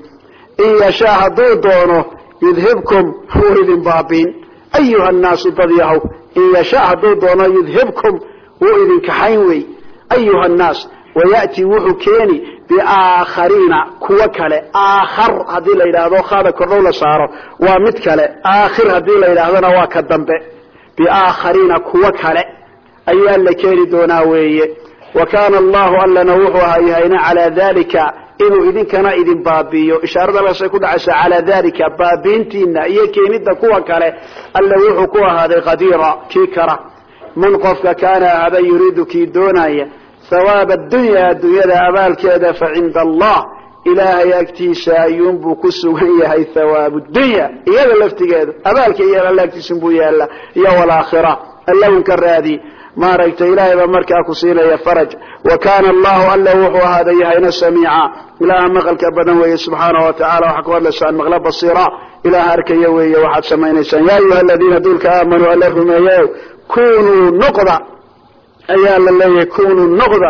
In yashaa hadduu doono yudhibkum wuu idin baabiin. Ayuha nnaasu dad yahow in yashaa hadduu doono yudhibkum wuu idin kaxayn wey ayuha nnaas waya'ti wuxuu keeni biaakhariina kuwo kale aakhar haddii la yidhaahdo khada kordhow la saaro waa mid kale aakhir haddii la yidhaahdona waa ka dambe biaakhariina kuwo kale ayaa la keeni doonaa weeye wa kaana allahu allana wuxuu ahaa yahayna calaa dalika inuu idinkana idin baabiiyo ishaarada halkaasay ku dhacaysa calaa dalika baabiintiina iyo keenidda kuwa kale alla wuxuu ku ahaaday qadiira kii kara man qofka hawaab addunya addunyada abaalkeeda fa cinda allah ilaahay agtiisa ayuunbuu ku sugan yahay hawaabu dunya iyada laftigeedu abaalka iyo alla agtiisunbuu yaalla iyo walaakhira allawun ka raadi maaragtay ilaahay baa markaa ku siinaya faraj wa kaana allahu alla wuxuu ahaada yahayna samiica ilaaha maqalka badan weeye subxaanahu wa tacala waxaa ku hadlaysaan maqla basiira ilaaha arkaya weeye waxaad samaynaysaan yaa ayuha aladiina duulka aamanuu alla rumeeyew kunuu noqda ayaa la leeyahay kunuu noqda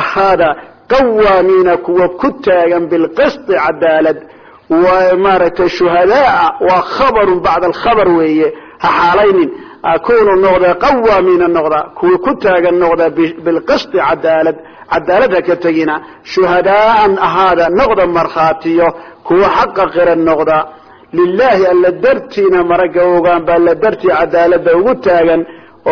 ahaada qawaamiina kuwa ku taagan bilqisti cadaalad maaragtay shuhadaa waa khabarun bacda alkhabar weeye ha xaalaynin. Kunuu noqda qawaamiina noqda kuwa ku taagan noqda bilqisti cadaalad cadaalad ka tegina shuhadaaan ahaada noqda markhaatiyo kuwa xaqa qiran noqda. Lilaahi alla dartiina maraga ogaan baa la dartii cadaalada ugu taagan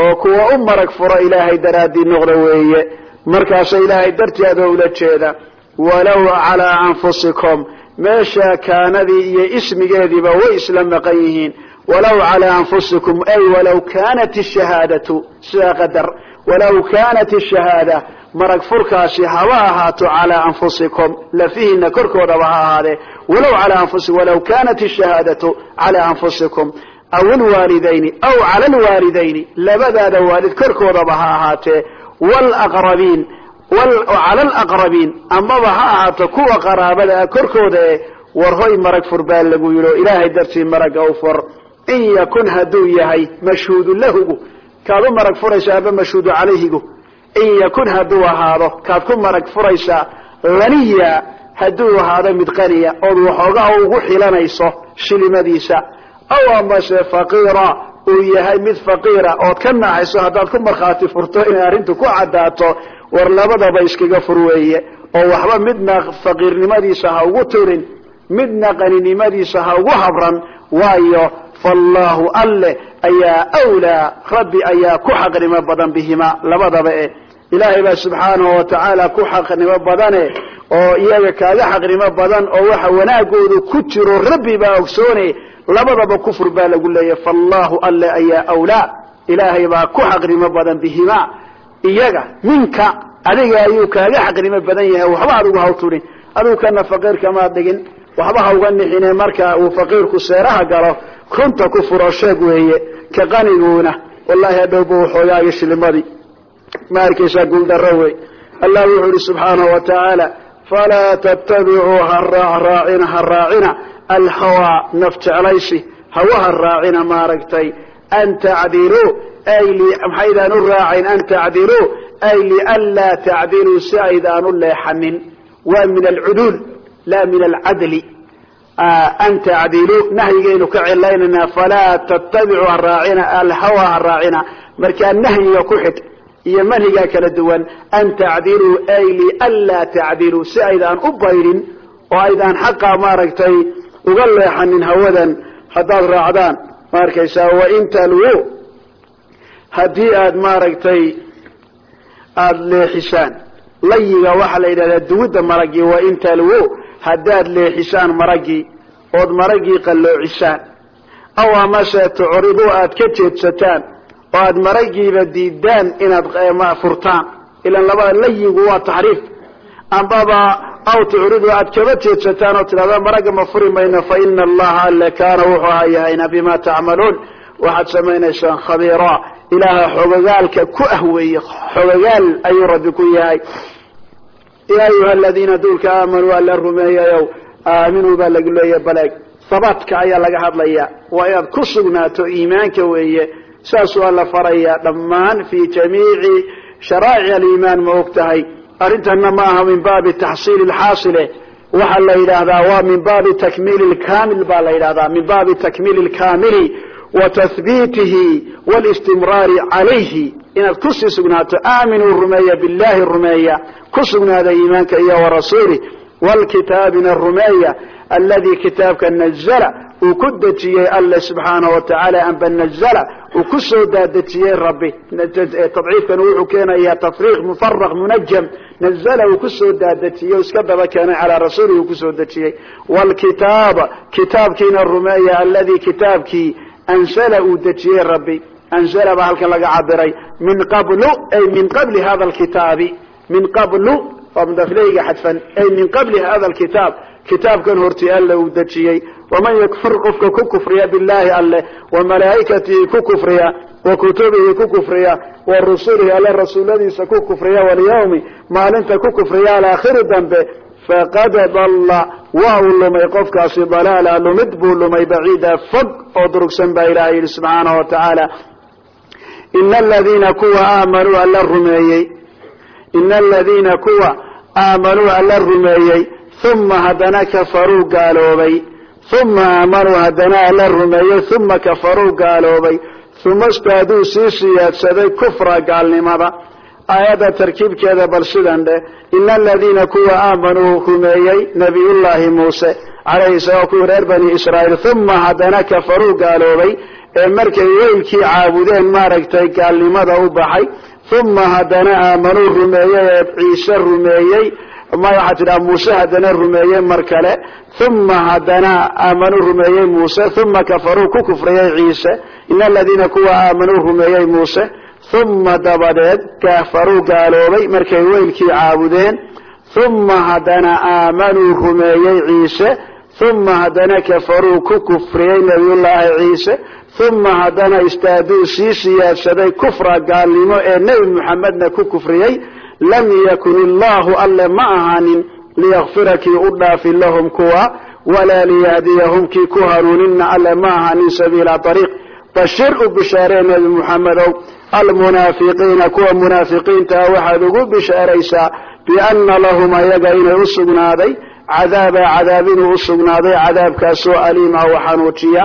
oo kuwa u marag furo ilaahay daraaddii noqda weeye. Markaasa ilaahay dartii adoo ula jeeda walow calaa anfusikum meesha kaanadii iyo ismigeediiba way isla maqan yihiin. Walow calaa anfusikum ay walow kaanat ishahaadatu sidaa qadar. Walow kaanat ishahaada marag furkaasi haba ahaato calaa anfusikum lafihiina korkoodaba ha ahaadee. Walow calaa anfusikum walow kaanat ishahaadatu calaa anfusikum aw alwaalidayni aw cala alwaalidayni labadaada waalid korkoodaba ha ahaatee wlaqrabiin cala alaqrabiin amaba ha ahaato kuwa qaraabada ah korkooda e war hoy marag fur baa lagu yidhi ilaahay dartii maraga u fur in yakun hadduu yahay mashhuudu lahugu kaad marag furaysaa aba mashhuudu calayhigu. In yakun hadduu ahaado kaad ku marag furaysaa haniya hadduu ahaado mid qaniya ood waxoogaa ugu xilanayso shilimadiisa aw amase faqiira uu yahay mid faqiira ood ka naacayso haddaad ku markhaati furto inay arrintu ku caddaato war labadaba iskaga fur weeye oo waxba midna faqiirnimadiisa ha ugu tirin midna qaninimadiisa ha ugu habran waayo faallahu alle ayaa awlaa rabbi ayaa ku xaqnimo badan bihima labadaba e ilaahay baa subxaanahu wa tacaala ku xaqnimo badane oo iyaga kaaga xaqnimo badan oo waxa wanaagoodu ku jiro rabbi baa ogsoone labadaba kufur baa lagu leeyahy faallahu alle ayaa awlaa. Ilaahay baa ku xaqnimo badan bihima iyaga minka adiga ayuu kaaga xaqnimo badan yahay waxba adigu haw turin. Adigu kana faqiirkamaad dhigin waxba ha uga nixine marka uu faqiirku seeraha galo. Runta ku furo sheeg weeye ka qaniguuna wallahi hadhowba waxoogaagi shilimadii ma arkaysaa guuldarro wey allah wuxuu yihi subxaanahu wa tacaala falaa tattabicuu ha raacraacina ha raacina alhawaa naf jeclaysi hawaha raacina maaragtay an tacdiluu ay maxaydaan u raacayn an tacdiluu ay lianlaa tacdiluu si aydaan u leexanin. Waa min alcuduul laa min alcadli. An tacdiluu nahyigaynu ka cilaynaynaa falaa tattabicu ha raacina alhawa ha raacina. Markaa nahyiga ku xidh iyo manhigaa kala duwan an tacdiluu ay lianlaa tacdiluu si aydaan u baydhin oo aydaan xaqa maaragtay uga leexanin hawadan haddaad raacdaan ma arkaysaa wain talwu haddii aad maaragtay aada leexisaan. Layiga waxaa la yidhahdaa duwidda maragii wain talwu haddaad leexisaan maragii ood maragii qalloocisaan. Aw amase tucridu aad ka jeedsataan oo aad maragiiba diidaan inaad furtaan. Ilan labada layigu waa taxriif. Ambaba aw tucridu aad kaba jeedsataan oo tidhahda maraga ma furi mayno fa ina allaha alle kaana wuxuu ahayahayna bima tacmaluun? Waxaad samaynaysaan khabiira ilaaha xogogaalka ku ah weeye ayuu rabbi ku yahay. Ya ayuha aladiina duulka aamanuu alla rumeeyayow. Aaminuu baa lagu leeya baleeg habaadka ayaa laga hadlaya waa inaad ku sugnaato iimaanka weeye. Saasuu alla faraya dhammaan fi jamiici sharaa'ic aliimaan ma og tahay arrintana ma aha min baabi taxsiili lxaasile. Waxaa la yidhaahdaa waa min baabi takmiili lkamil baa la yidhahdaa min baabi takmiili lkamili wa tahbiitihi walistimraari calayhi. Inaad ku sii sugnaato aaminuu rumeeya billahi rumeeya. Ku sugnaada iimaanka iyo warasuulih wlkitaabina rumeeya aladi kitaabka nazla uu ku dejiyey alle subxaanahu watacaala amba nazla uu ku soo daadejiyey rabbi. Tadciifkan wuxuu keenayaa tafriiq mufaraq munajam nazla uu ku soo daadejiyey iska daba keenay calaa rasuulihi uu ku soo dejiyey. Wlkitaaba kitaabkiina rumeeya aladi kitaabkii ansala uu dejiyey rabbi. Anzala baa halkan laga cabiray min qablu ay min qabli hada lkitaabi min qablu waa mudafleyga xadfan ay min qabli hada alkitaab kitaabkan horti alle uu dejiyey. Waman yakfur qofka ku kufriya billahi alle. Wa malaa'ikatihi ku kufriya wa kutubihi ku kufriya wa rusulihi alle rasuuladiisa ku kufriya walyawmi maalinta ku kufriya alaakhiri dambe faqad dalla waa uu lumay. Qofkaasi dalaala lumid buu lumay baciida fog oo durugsan baa ilahay yihi subxaanahu wa tacaala. Ina aladiina kuwa aamanuu alla rumeeyey. Ina aladiina kuwa aamanuu alla rumeeyey uma haddana kafaruu gaaloobay uma aamanuu haddana alla rumeeyey uma kafaruu gaaloobay uma staaduu sii siyaadsaday kufra gaalnimada aayadda tarkiibkeeda bal sidan dheh ina aladiina kuwa aamanuu rumeeyey nabiyullaahi muuse calayhi salaam kuwii reer bani israa'iil uma haddana kafaruu gaaloobay ee markay weylkii caabudeen maaragtay gaalnimada u baxay uma haddana aamanuu rumeeyey ee ciise rumeeyey ma waxaa tidhaha muuse haddana rumeeyey mar kale uma haddana aamanuu rumeeyey muuse uma kafaruu ku kufriyey ciise. Ina aladiina kuwa aamanuu rumeeyey muuse uma dabadeed kafaruu gaaloobay markay weylkii caabudeen. Uma haddana aamanuu rumeeyey ciise uma haddana kafaruu ku kufriyey nabiyullaahi ciise. Uma haddana istaaduu sii siyaadsaday kufra gaalnimo ee nebi muxamedna ku kufriyey lam yakun illaahu alle ma ahaanin liyakfira kii u dhaafi lahum kuwa walaa liyahdiyahum kii ku hanuuninna alle ma ahaanin sabiila ariiq bashir u bishaaree nebi muxamedow almunaafiqiina kuwa munaafiqiintaa waxaad ugu bishaaraysaa biana lahum ayaga inay u sugnaaday cadaaba cadaab inuu u sugnaaday cadaabkaasoo aliima oo xanuujiya.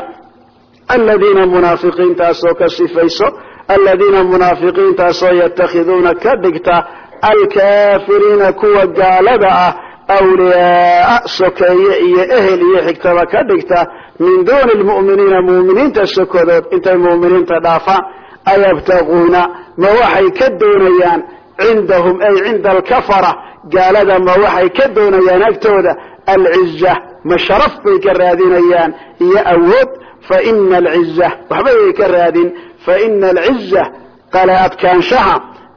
Aladiina munaafiqiintaasoo ka sifayso aladiina munaafiqiintaasoo yatakhiduuna ka dhigta alkaafiriina kuwa gaalada ah awliyaaa sokeeye iyo ehel iyo xigtaba ka dhigta min duuni lmu'miniina mu'miniinta sokodood intay mu'miniinta dhaafaan ayabtaguuna ma waxay ka doonayaan cindahum ay cinda alkafara gaalada ma waxay ka doonayaan agtooda alciza ma sharaf bay ka raadinayaan iyo awood faina alciza waxba yay ka raadin faina alciza qale adkaanshaha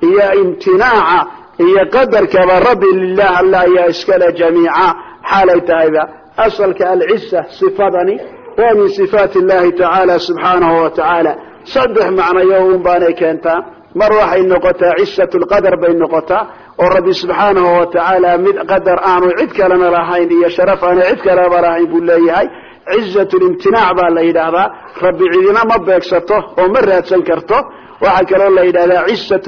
iyo imtinaaca iyo qadarkaba rabbi lilah alla ayaa iskale jamiica xaalay tahayba. Asalka alciza sifadani waa min sifaati illahi tacaala subxaanahu wa tacaala. Saddex macnayo un baanay keentaa. Mar waxay noqotaa cisatu lqadar bay noqotaa oo rabbi subxaanahu wa tacaala mid qadar aanu cid kalena lahayn iyo sharaf aanu cid kaleba lahayn buu leeyahay. Cizat limtinaac baa la yidhaahdaa. Rabbi cidina ma beegsato oo ma raadsan karto waxaa kaloo la yidhahdaa cisat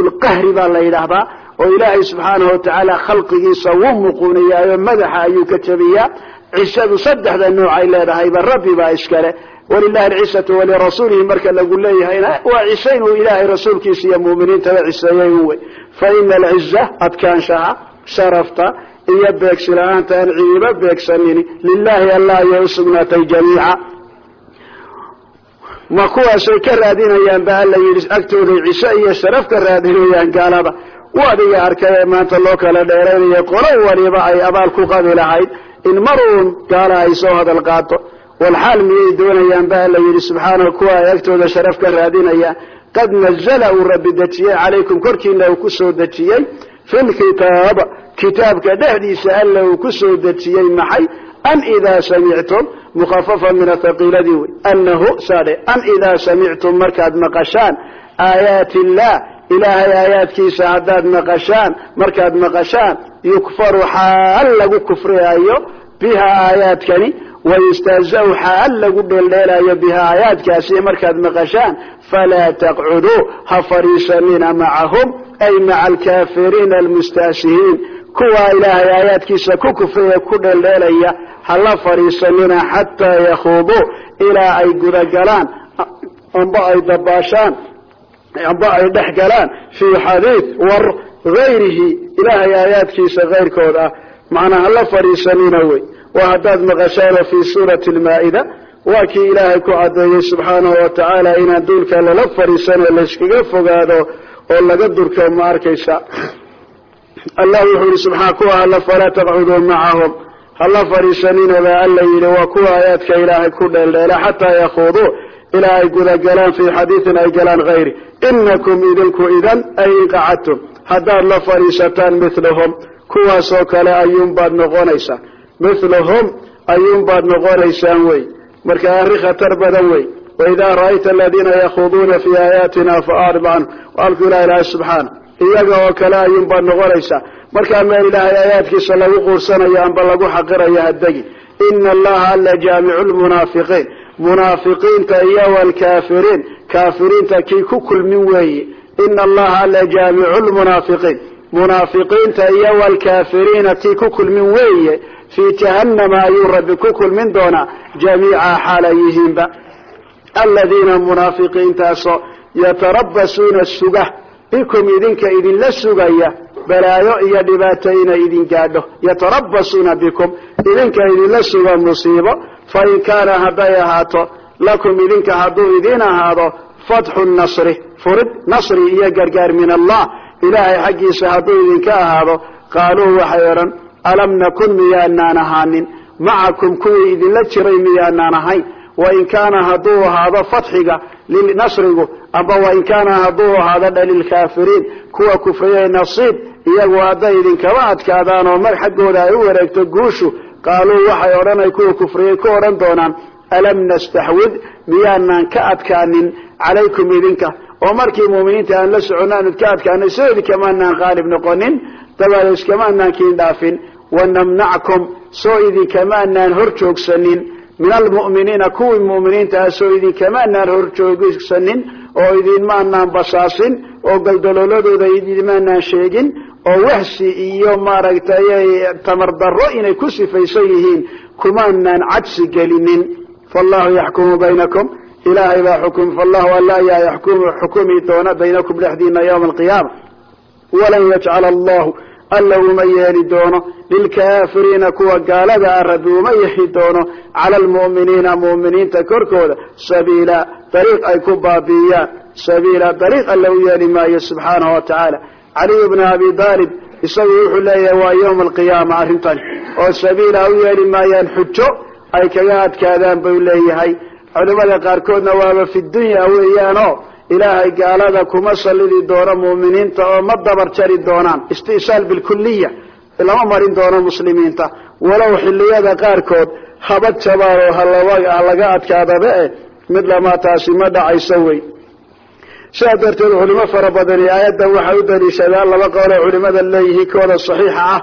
baa la yidhaahdaa oo ilaahay subxaanahu wa tacaala khalqigiisa wuu muquuniyaayo madaxa ayuu ka jabiyaa cishadu saddexda nooc ay leedahayba rabbi baa iskale. Walilahi alcisatu walirasuulihi marka lagu leeyahayna waa cisho inuu ilaahay rasuulkiisa iyo muuminiintaba ciseeyey un wey. Fa ina alciza adkaanshaha sharafta iyo beegsi la'aanta aan cidiba beegsanini. Lilaahi allah ayay usugnaatay jamiica ma kuwaasay ka raadinayaan ba alla yidhi agtooday cisho iyo sharaf ka raadinayaan gaalada. Wadiga arkay ee maanta loo kala dheeraynaya qolo waliba ay abaal ku qabi lahayd in mar uun gaala ay soo hadal qaato. Walxaal miyay doonayaan ba alla yidhi subxaanahu kuwa ay agtooda sharaf ka raadinayaan. Qad nazala uu rabbi dejiyey calaykum korkiina uu ku soo dejiyey fi lkitaab kitaabka dhexdiisa alla uu ku soo dejiyey maxay an idaa samictum mukhafafa min athaqiiladii wey anahu saadhe an idaa samictum markaad maqashaan aayaati illah ilaahay aayaadkiisa haddaad maqashaan markaad maqashaan yukfaru xaal lagu kufriyayo biha aayaadkani wayustahzau xaal lagu dheeldheelayo biha aayaadkaasi markaad maqashaan falaa taqcuduu ha fadhiisanina macahum ay maca alkaafiriina almustahsihiin kuwa ilaahay aayaadkiisa ku kufriya ku dheeldheelaya hala fadhiisanina xataa yakhuuduu ilaa ay gudagalaan amba ay dabaashaan amba ay dhex galaan fii xadiid war hayrihi ilaahay aayaadkiisa kayrkood ah. Macnaa hala fadhiisanina wey. Waa haddaad maqashaano fii suurati lmaa-ida waa kii ilaahay ku caddeeyey subxaanahu wa tacaala inaan duulka lala fadhiisano layskaga fogaado oo laga durko ma arkaysa allah wuxuu yihi subxaa kuwa hala falaa taqcuduu macahum hala fadhiisanina baa alla yidhi waa kuwa aayaadka ilaahay ku dheeldheela xataa yakhuuduu ilaa ay gudagalaan fii xadiidin ay galaan hayri inakum idinku idan ay inqacadtum. Haddaad la fadhiisataan milahum kuwaasoo kale ayuunbaad noqonaysaan. Milahum ayuunbaad noqonaysaan wey. Marka arrin khatar badan wey. Waidaa ra'ayta aladiina yakhuduuna fii aayaatina faacrid canhum alku ilah ilahay subxaana iyaga oo kale ayuunbaad noqonaysaa markaa meel ilaahay aayaadkiisa lagu quursanayo amba lagu xaqirayo hadegi ina allaha alla jaamicu lmunaafiqiin munaafiqiinta iyo walkaafiriin. Kaafiriinta kii ku kulmin weeye ina allaha alla jaamicu lmunaafiqiin munaafiqiinta iyo walkaafiriina kii ku kulmin weeye fii jahannama ayuu rabbi ku kulmin doonaa jamiica xaalay yihiinba aladiina munaafiqiintaasoo yatarabasuuna suga bikum idinka idinla sugaya balaayo iyo dhibaato inay idin gaadho. Yatarabasuuna bikum idinka idinla suga musiibo fain kaana hadday ahaato lakum idinka hadduu idin ahaado fatxu nasri furid nasri iyo gargaar min allah. Ilaahay xaggiisa hadduu idinka ahaado qaaluu waxay odhan alam nakun miyaanaan ahaanin? Macakum kuwii idinla jiray miyaanaan ahayn? Wain kaana hadduu ahaado fatxiga nasrigu amba wain kaana hadduu ahaado dhalilkaafiriin kuwa kufriyey nasiib iyagu hadday idinkaba adkaadaan oo mar xaggooda ay u wareegto guushu qaaluu waxay odhanay kuwa kufriyey ku odhan doonaan alam nastaxwid miyaanaan ka adkaanin calaykum idinka? Oo markii muuminiinta aan la soconno aanad ka adkaanay soo idinkamaanaan qaalib noqonin dabaal iskamaanaan kiin dhaafin wanamnackum soo idinkamaanaan hor joogsanin. Min almu'miniina kuwii mu'miniinta ah soo idinkamaanaan hor joogsanin oo idinmaanaan basaasin oo galdalooladooda idinmaanaan sheegin oo waxsi iyo maaragtay tamar darro inay ku sifaysan yihiin kumaanaan cadsi gelinin. Faallahu yaxkumu baynakum. Ilaahay baa xukum. Faallahu alla ayaa yaxkumu xukumi doona baynakum dhexdiina yowma alqiyaama. Walan yajcala allahu alla uma yeeli doono lilkaafiriina kuwa gaalada ah rabbi uma yeeli doono cala almu'miniina mu'miniinta korkooda sabiila dariiq ay ku baabiiyaan sabiila dariiq alla u yeeli maayo subxaanahu wa tacaala. Caliy bna abi daalib isagu wuxuu leeyahay waa yowma alqiyaama arrintani oo sabiila u yeeli maayaan xujo ay kaga adkaadaan buu leeyahay. Culimada qaarkoodna waaba fi dunya weeyaanoo ilaahay gaalada kuma sallidi doono mu'miniinta oo ma dabar jari doonaan. Isti'saal bilkuliya lama marin doono muslimiinta. Walow xilliyada qaarkood haba jabaan oo ha laga adkaadaba eh mid lamaa taasi ma dhacayso wey. Sidaa darteed culimo fara badani aayaddan waxay u daliishadaan laba qowlee culimada leeyihiin kooda saxiixa ah.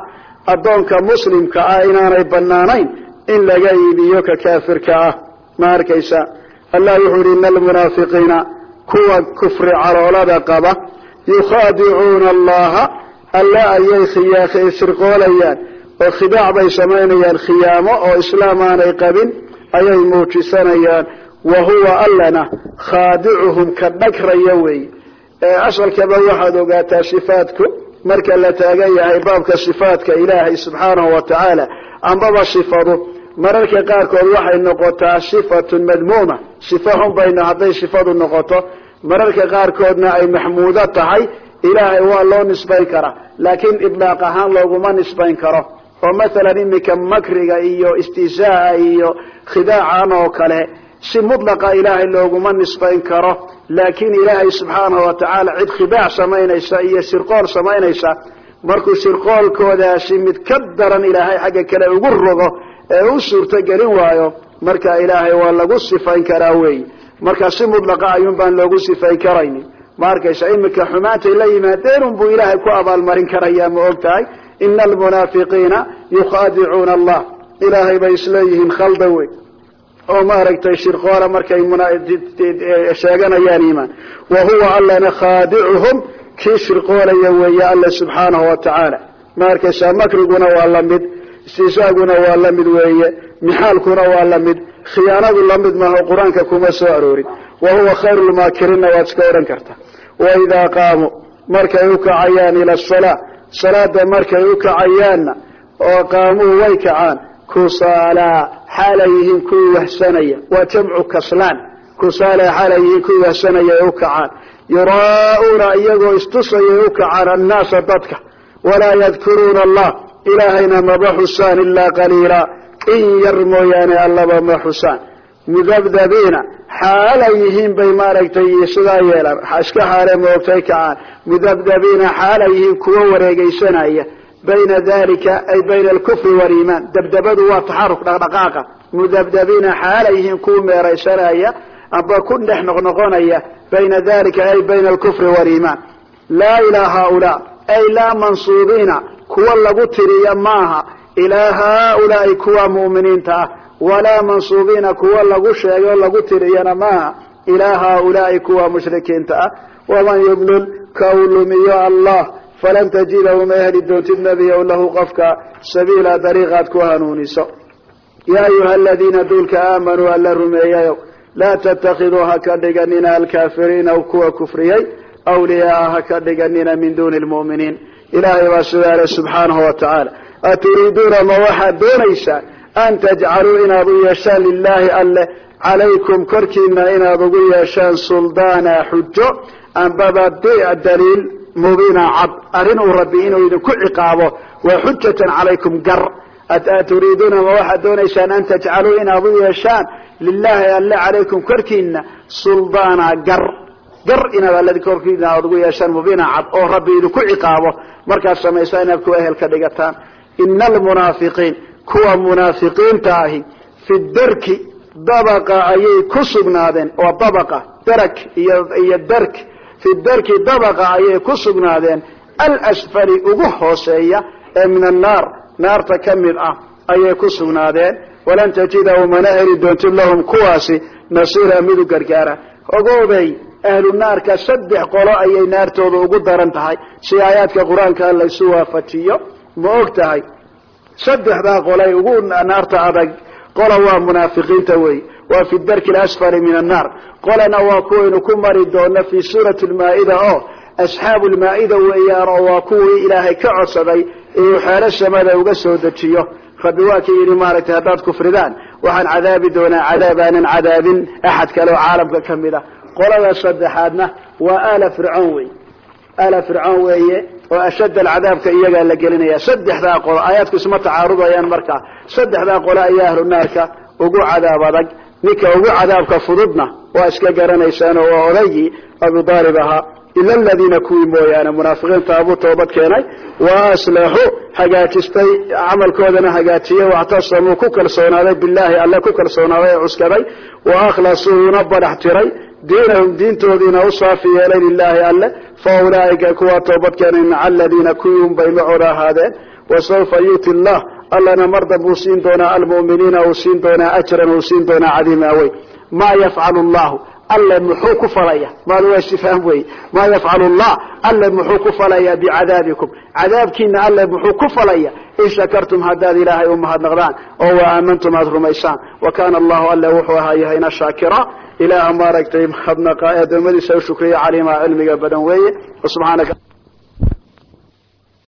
Addoonka muslimka ah inaanay banaanayn in laga iibiyo ka kaafirka ah. Ma arkaysa? Allah wuxuu yihi ina almunaafiqiina kuwa kufri caloolada qaba yukhaadicuuna allaha alla ayay khiyaaqay sirqoolayaan oo khidaac bay samaynayaan khiyaamo oo islaam aanay qabin ayay muujisanayaan. Wa huwa allana khaadicuhum ka dhagraya weeye asalkaba waxaad ogaataa sifaadku marka la taagan yahay baabka sifaadka ilaahay subxaanahu wa tacaala ambaba sifadu mararka qaarkood waxay noqotaa sifatun madmuuma. Sifa xun bayna hadday sifadu noqoto mararka qaarkoodna ay maxmuudo tahay. Ilaahay waa loo nisbayn karaa. Laakiin idlaaq ahaan looguma nisbayn karo. Oo masalan iminka makriga iyo istihzaa'a iyo khidaacan oo kale si mudlaqa ilaahay looguma nisbayn karo. Laakiin ilaahay subxaanahu wa tacaala cid khidaac samaynaysa iyo shirqool samaynaysa markuu shirqoolkoodaasi mid ka daran ilaahay xagga kale ugu rogo ee u suurtogelin waayo marka ilaahay waa lagu sifayn karaa weey marka si mudlaqa ayuun baan loogu sifayn karayni ma arkaysa iminka xumaantay la yimaadeen unbuu ilaahay ku abaalmarin karayaa ma og tahay? Ina almunaafiqiina yukhaadicuuna allah. Ilaahay bay isleeyihiin khalda wey oo maaragtay shirqoola markay sheeganayaan iimaan. Wa huwa allana khaadicuhum kii shirqoolaya weeye alle subxaanahu wa tacaala ma makriguna waa la mid istisaaguna waa la mid weeye mixaalkuna waa la mid khiyaanadu la mid maaho qur'aanka kuma soo aroorin. Wa huwa khayru lmaakiriinna waad iska odhan kartaa waidaa qaamuu markay u kacayaan ila asalaa salaada markay u kacayaanna oo qaamuu way kacaan kusaalaa xaalay yihiin kuwii wahsanaya waa jamcu kaslaan kusaalaa xaalay yihiin kuwii wahsanaya ay u kacaan. Yuraa'uuna iyagoo istusayay u kacaan annaasa dadka. Walaa yadkuruuna allah ilaahayna maba xusaan ilaa qaliila in yar mooyaane allaba ma xusaan mudabdabiina xaalay yihiin bay maaragtay sidaa yeelaan iska xaale moogtay kacaan mudabdabiina xaalay yihiin kuwo wareegaysanaya bayna dalika ay bayna alkufri waliimaan dabdabadu waa taxaruk dhaqdhaqaaqa mudabdabiina xaalay yihiin kuwa meeraysanaya amba ku dhex noqnoqonaya bayna dalika ay bayna alkufri waliimaan laa ilaa haaulaa ay laa mansuubiina kuwa lagu tiriya maaha. Ilaa haaulaai kuwa mu'miniinta ah. Walaa mansuubiina kuwa lagu sheegay lagu tiriyana maaha. Ilaa haaulaai kuwa mushrikiinta ah. Waman yublul ka uu lumiyo allah. Falan tajida uma heli doontid nebiyow lahu qofka sabiila dariiqaad ku hanuuniso. Yaa ayuha aladiina duulka aamanuu alla rumeeyayow laa tatakiduu ha ka dhiganina alkaafiriina kuwa kufriyey awliyaaa ha ka dhiganina min duuni lmu'miniin ilaahay baa sidaa le subxaanahu wa tacaala aturiiduuna ma waxaad doonaysaa an tajcaluu inaad u yeeshaan lilaahi alle? Calaykum korkiina inaad ugu yeeshaan suldaana xujo ambaba daliil mubiina cad. Arrin uu rabbi inuu idinku ciqaabo waa xujatan calaykum gar. Aturiiduuna ma waxaad doonaysaan an tajcaluu inaad u yeeshaan lilaahi alle calaykum korkiina suldaana gar gar inaad alle korkiina aad ugu yeeshaan mubiina cad oo rabbi idinku ciqaabo markaad samaysaa inaad kuwa ehel ka dhigataan. Ina almunaafiqiin kuwa munaafiqiinta ahi fi darki dabaqa ayay ku sugnaadeen oo dabaqa darak iyo iyo dark fi darki dabaqa ayay ku sugnaadeen. Alasfali ugu hooseeya ee min annaar naarta ka mid ah ayay ku sugnaadeen. Walan tajida umana heli doontid lahum kuwaasi nasiira mid u gargaara. Ogoobay ahlu naarka saddex qolo ayay naartooda ugu daran tahay. Si aayaadka qur'aanka laysu waafajiyo ma og tahay. Saddexdaa qolay ugu naarta adag qola waa munaafiqiinta wey. Waa fi darki alasfali min annaar. Qolana waa kuwaynu ku mari doono fi suurati lmaa-ida oo asxaabu lmaa-ida weeyaan oo waa kuwii ilaahay ka codsaday inuu xeelo samada uga soo dejiyo. Rabbi waa ka yidhi maaragtay haddaad kufridaan waxaan cadaabi doonaa cadaab aanan cadaabin axad kale oo caalamka ka mid a qolada saddexaadna waa aala fircoon wey aala fircoon weeye oo ashadd alcadaabka iyagaa la gelinaya. Saddexdaa qolo aayaadku isma tacaarudayaan markaa saddexdaa qolo ayaa ahlu naarka ugu cadaab adag. Ninka ugu cadaabka fududna waa iska garanaysaano waa odaygii abu daalib ahaa. Ila aladiina kuwii mooyaane munaafiqiinta abuu toobad keenay wa aslaxuu hagaajistay camalkoodana hagaajiyey. Waactasamuu ku kalsoonaaday bilaahi alle ku kalsoonaaday ee cuskaday wa akhlasuu una badax tiray diinahum diintoodiina u saafi yeelay lilaahi alle fa ulaaika kuwa toobadkeenay maca aladiina kuwiunbay la col ahaadeen wasawfa yuuti llah allana mar damb uu siin doonaa almuminiina uu siin doonaa ajran uu siin doonaa cadiima wey. Maa yafcalu llahu alle muxuu ku falaya maalwasifaan wey. Maa yafcalu llah alle muxuu ku falaya bicadaabikum. Cadaabkiina alle muxuu ku falaya in shakartum haddaad ilaahay u mahadnaqdaan oo wa aamantum aada rumaysaan. Wa kaana allahu alle wuxuu ahaa yahayna shaakira ilaah ma aragtay mahadnaqa ee adoomadiisa u shukriya calimaa cilmiga badan weeye subxaanaka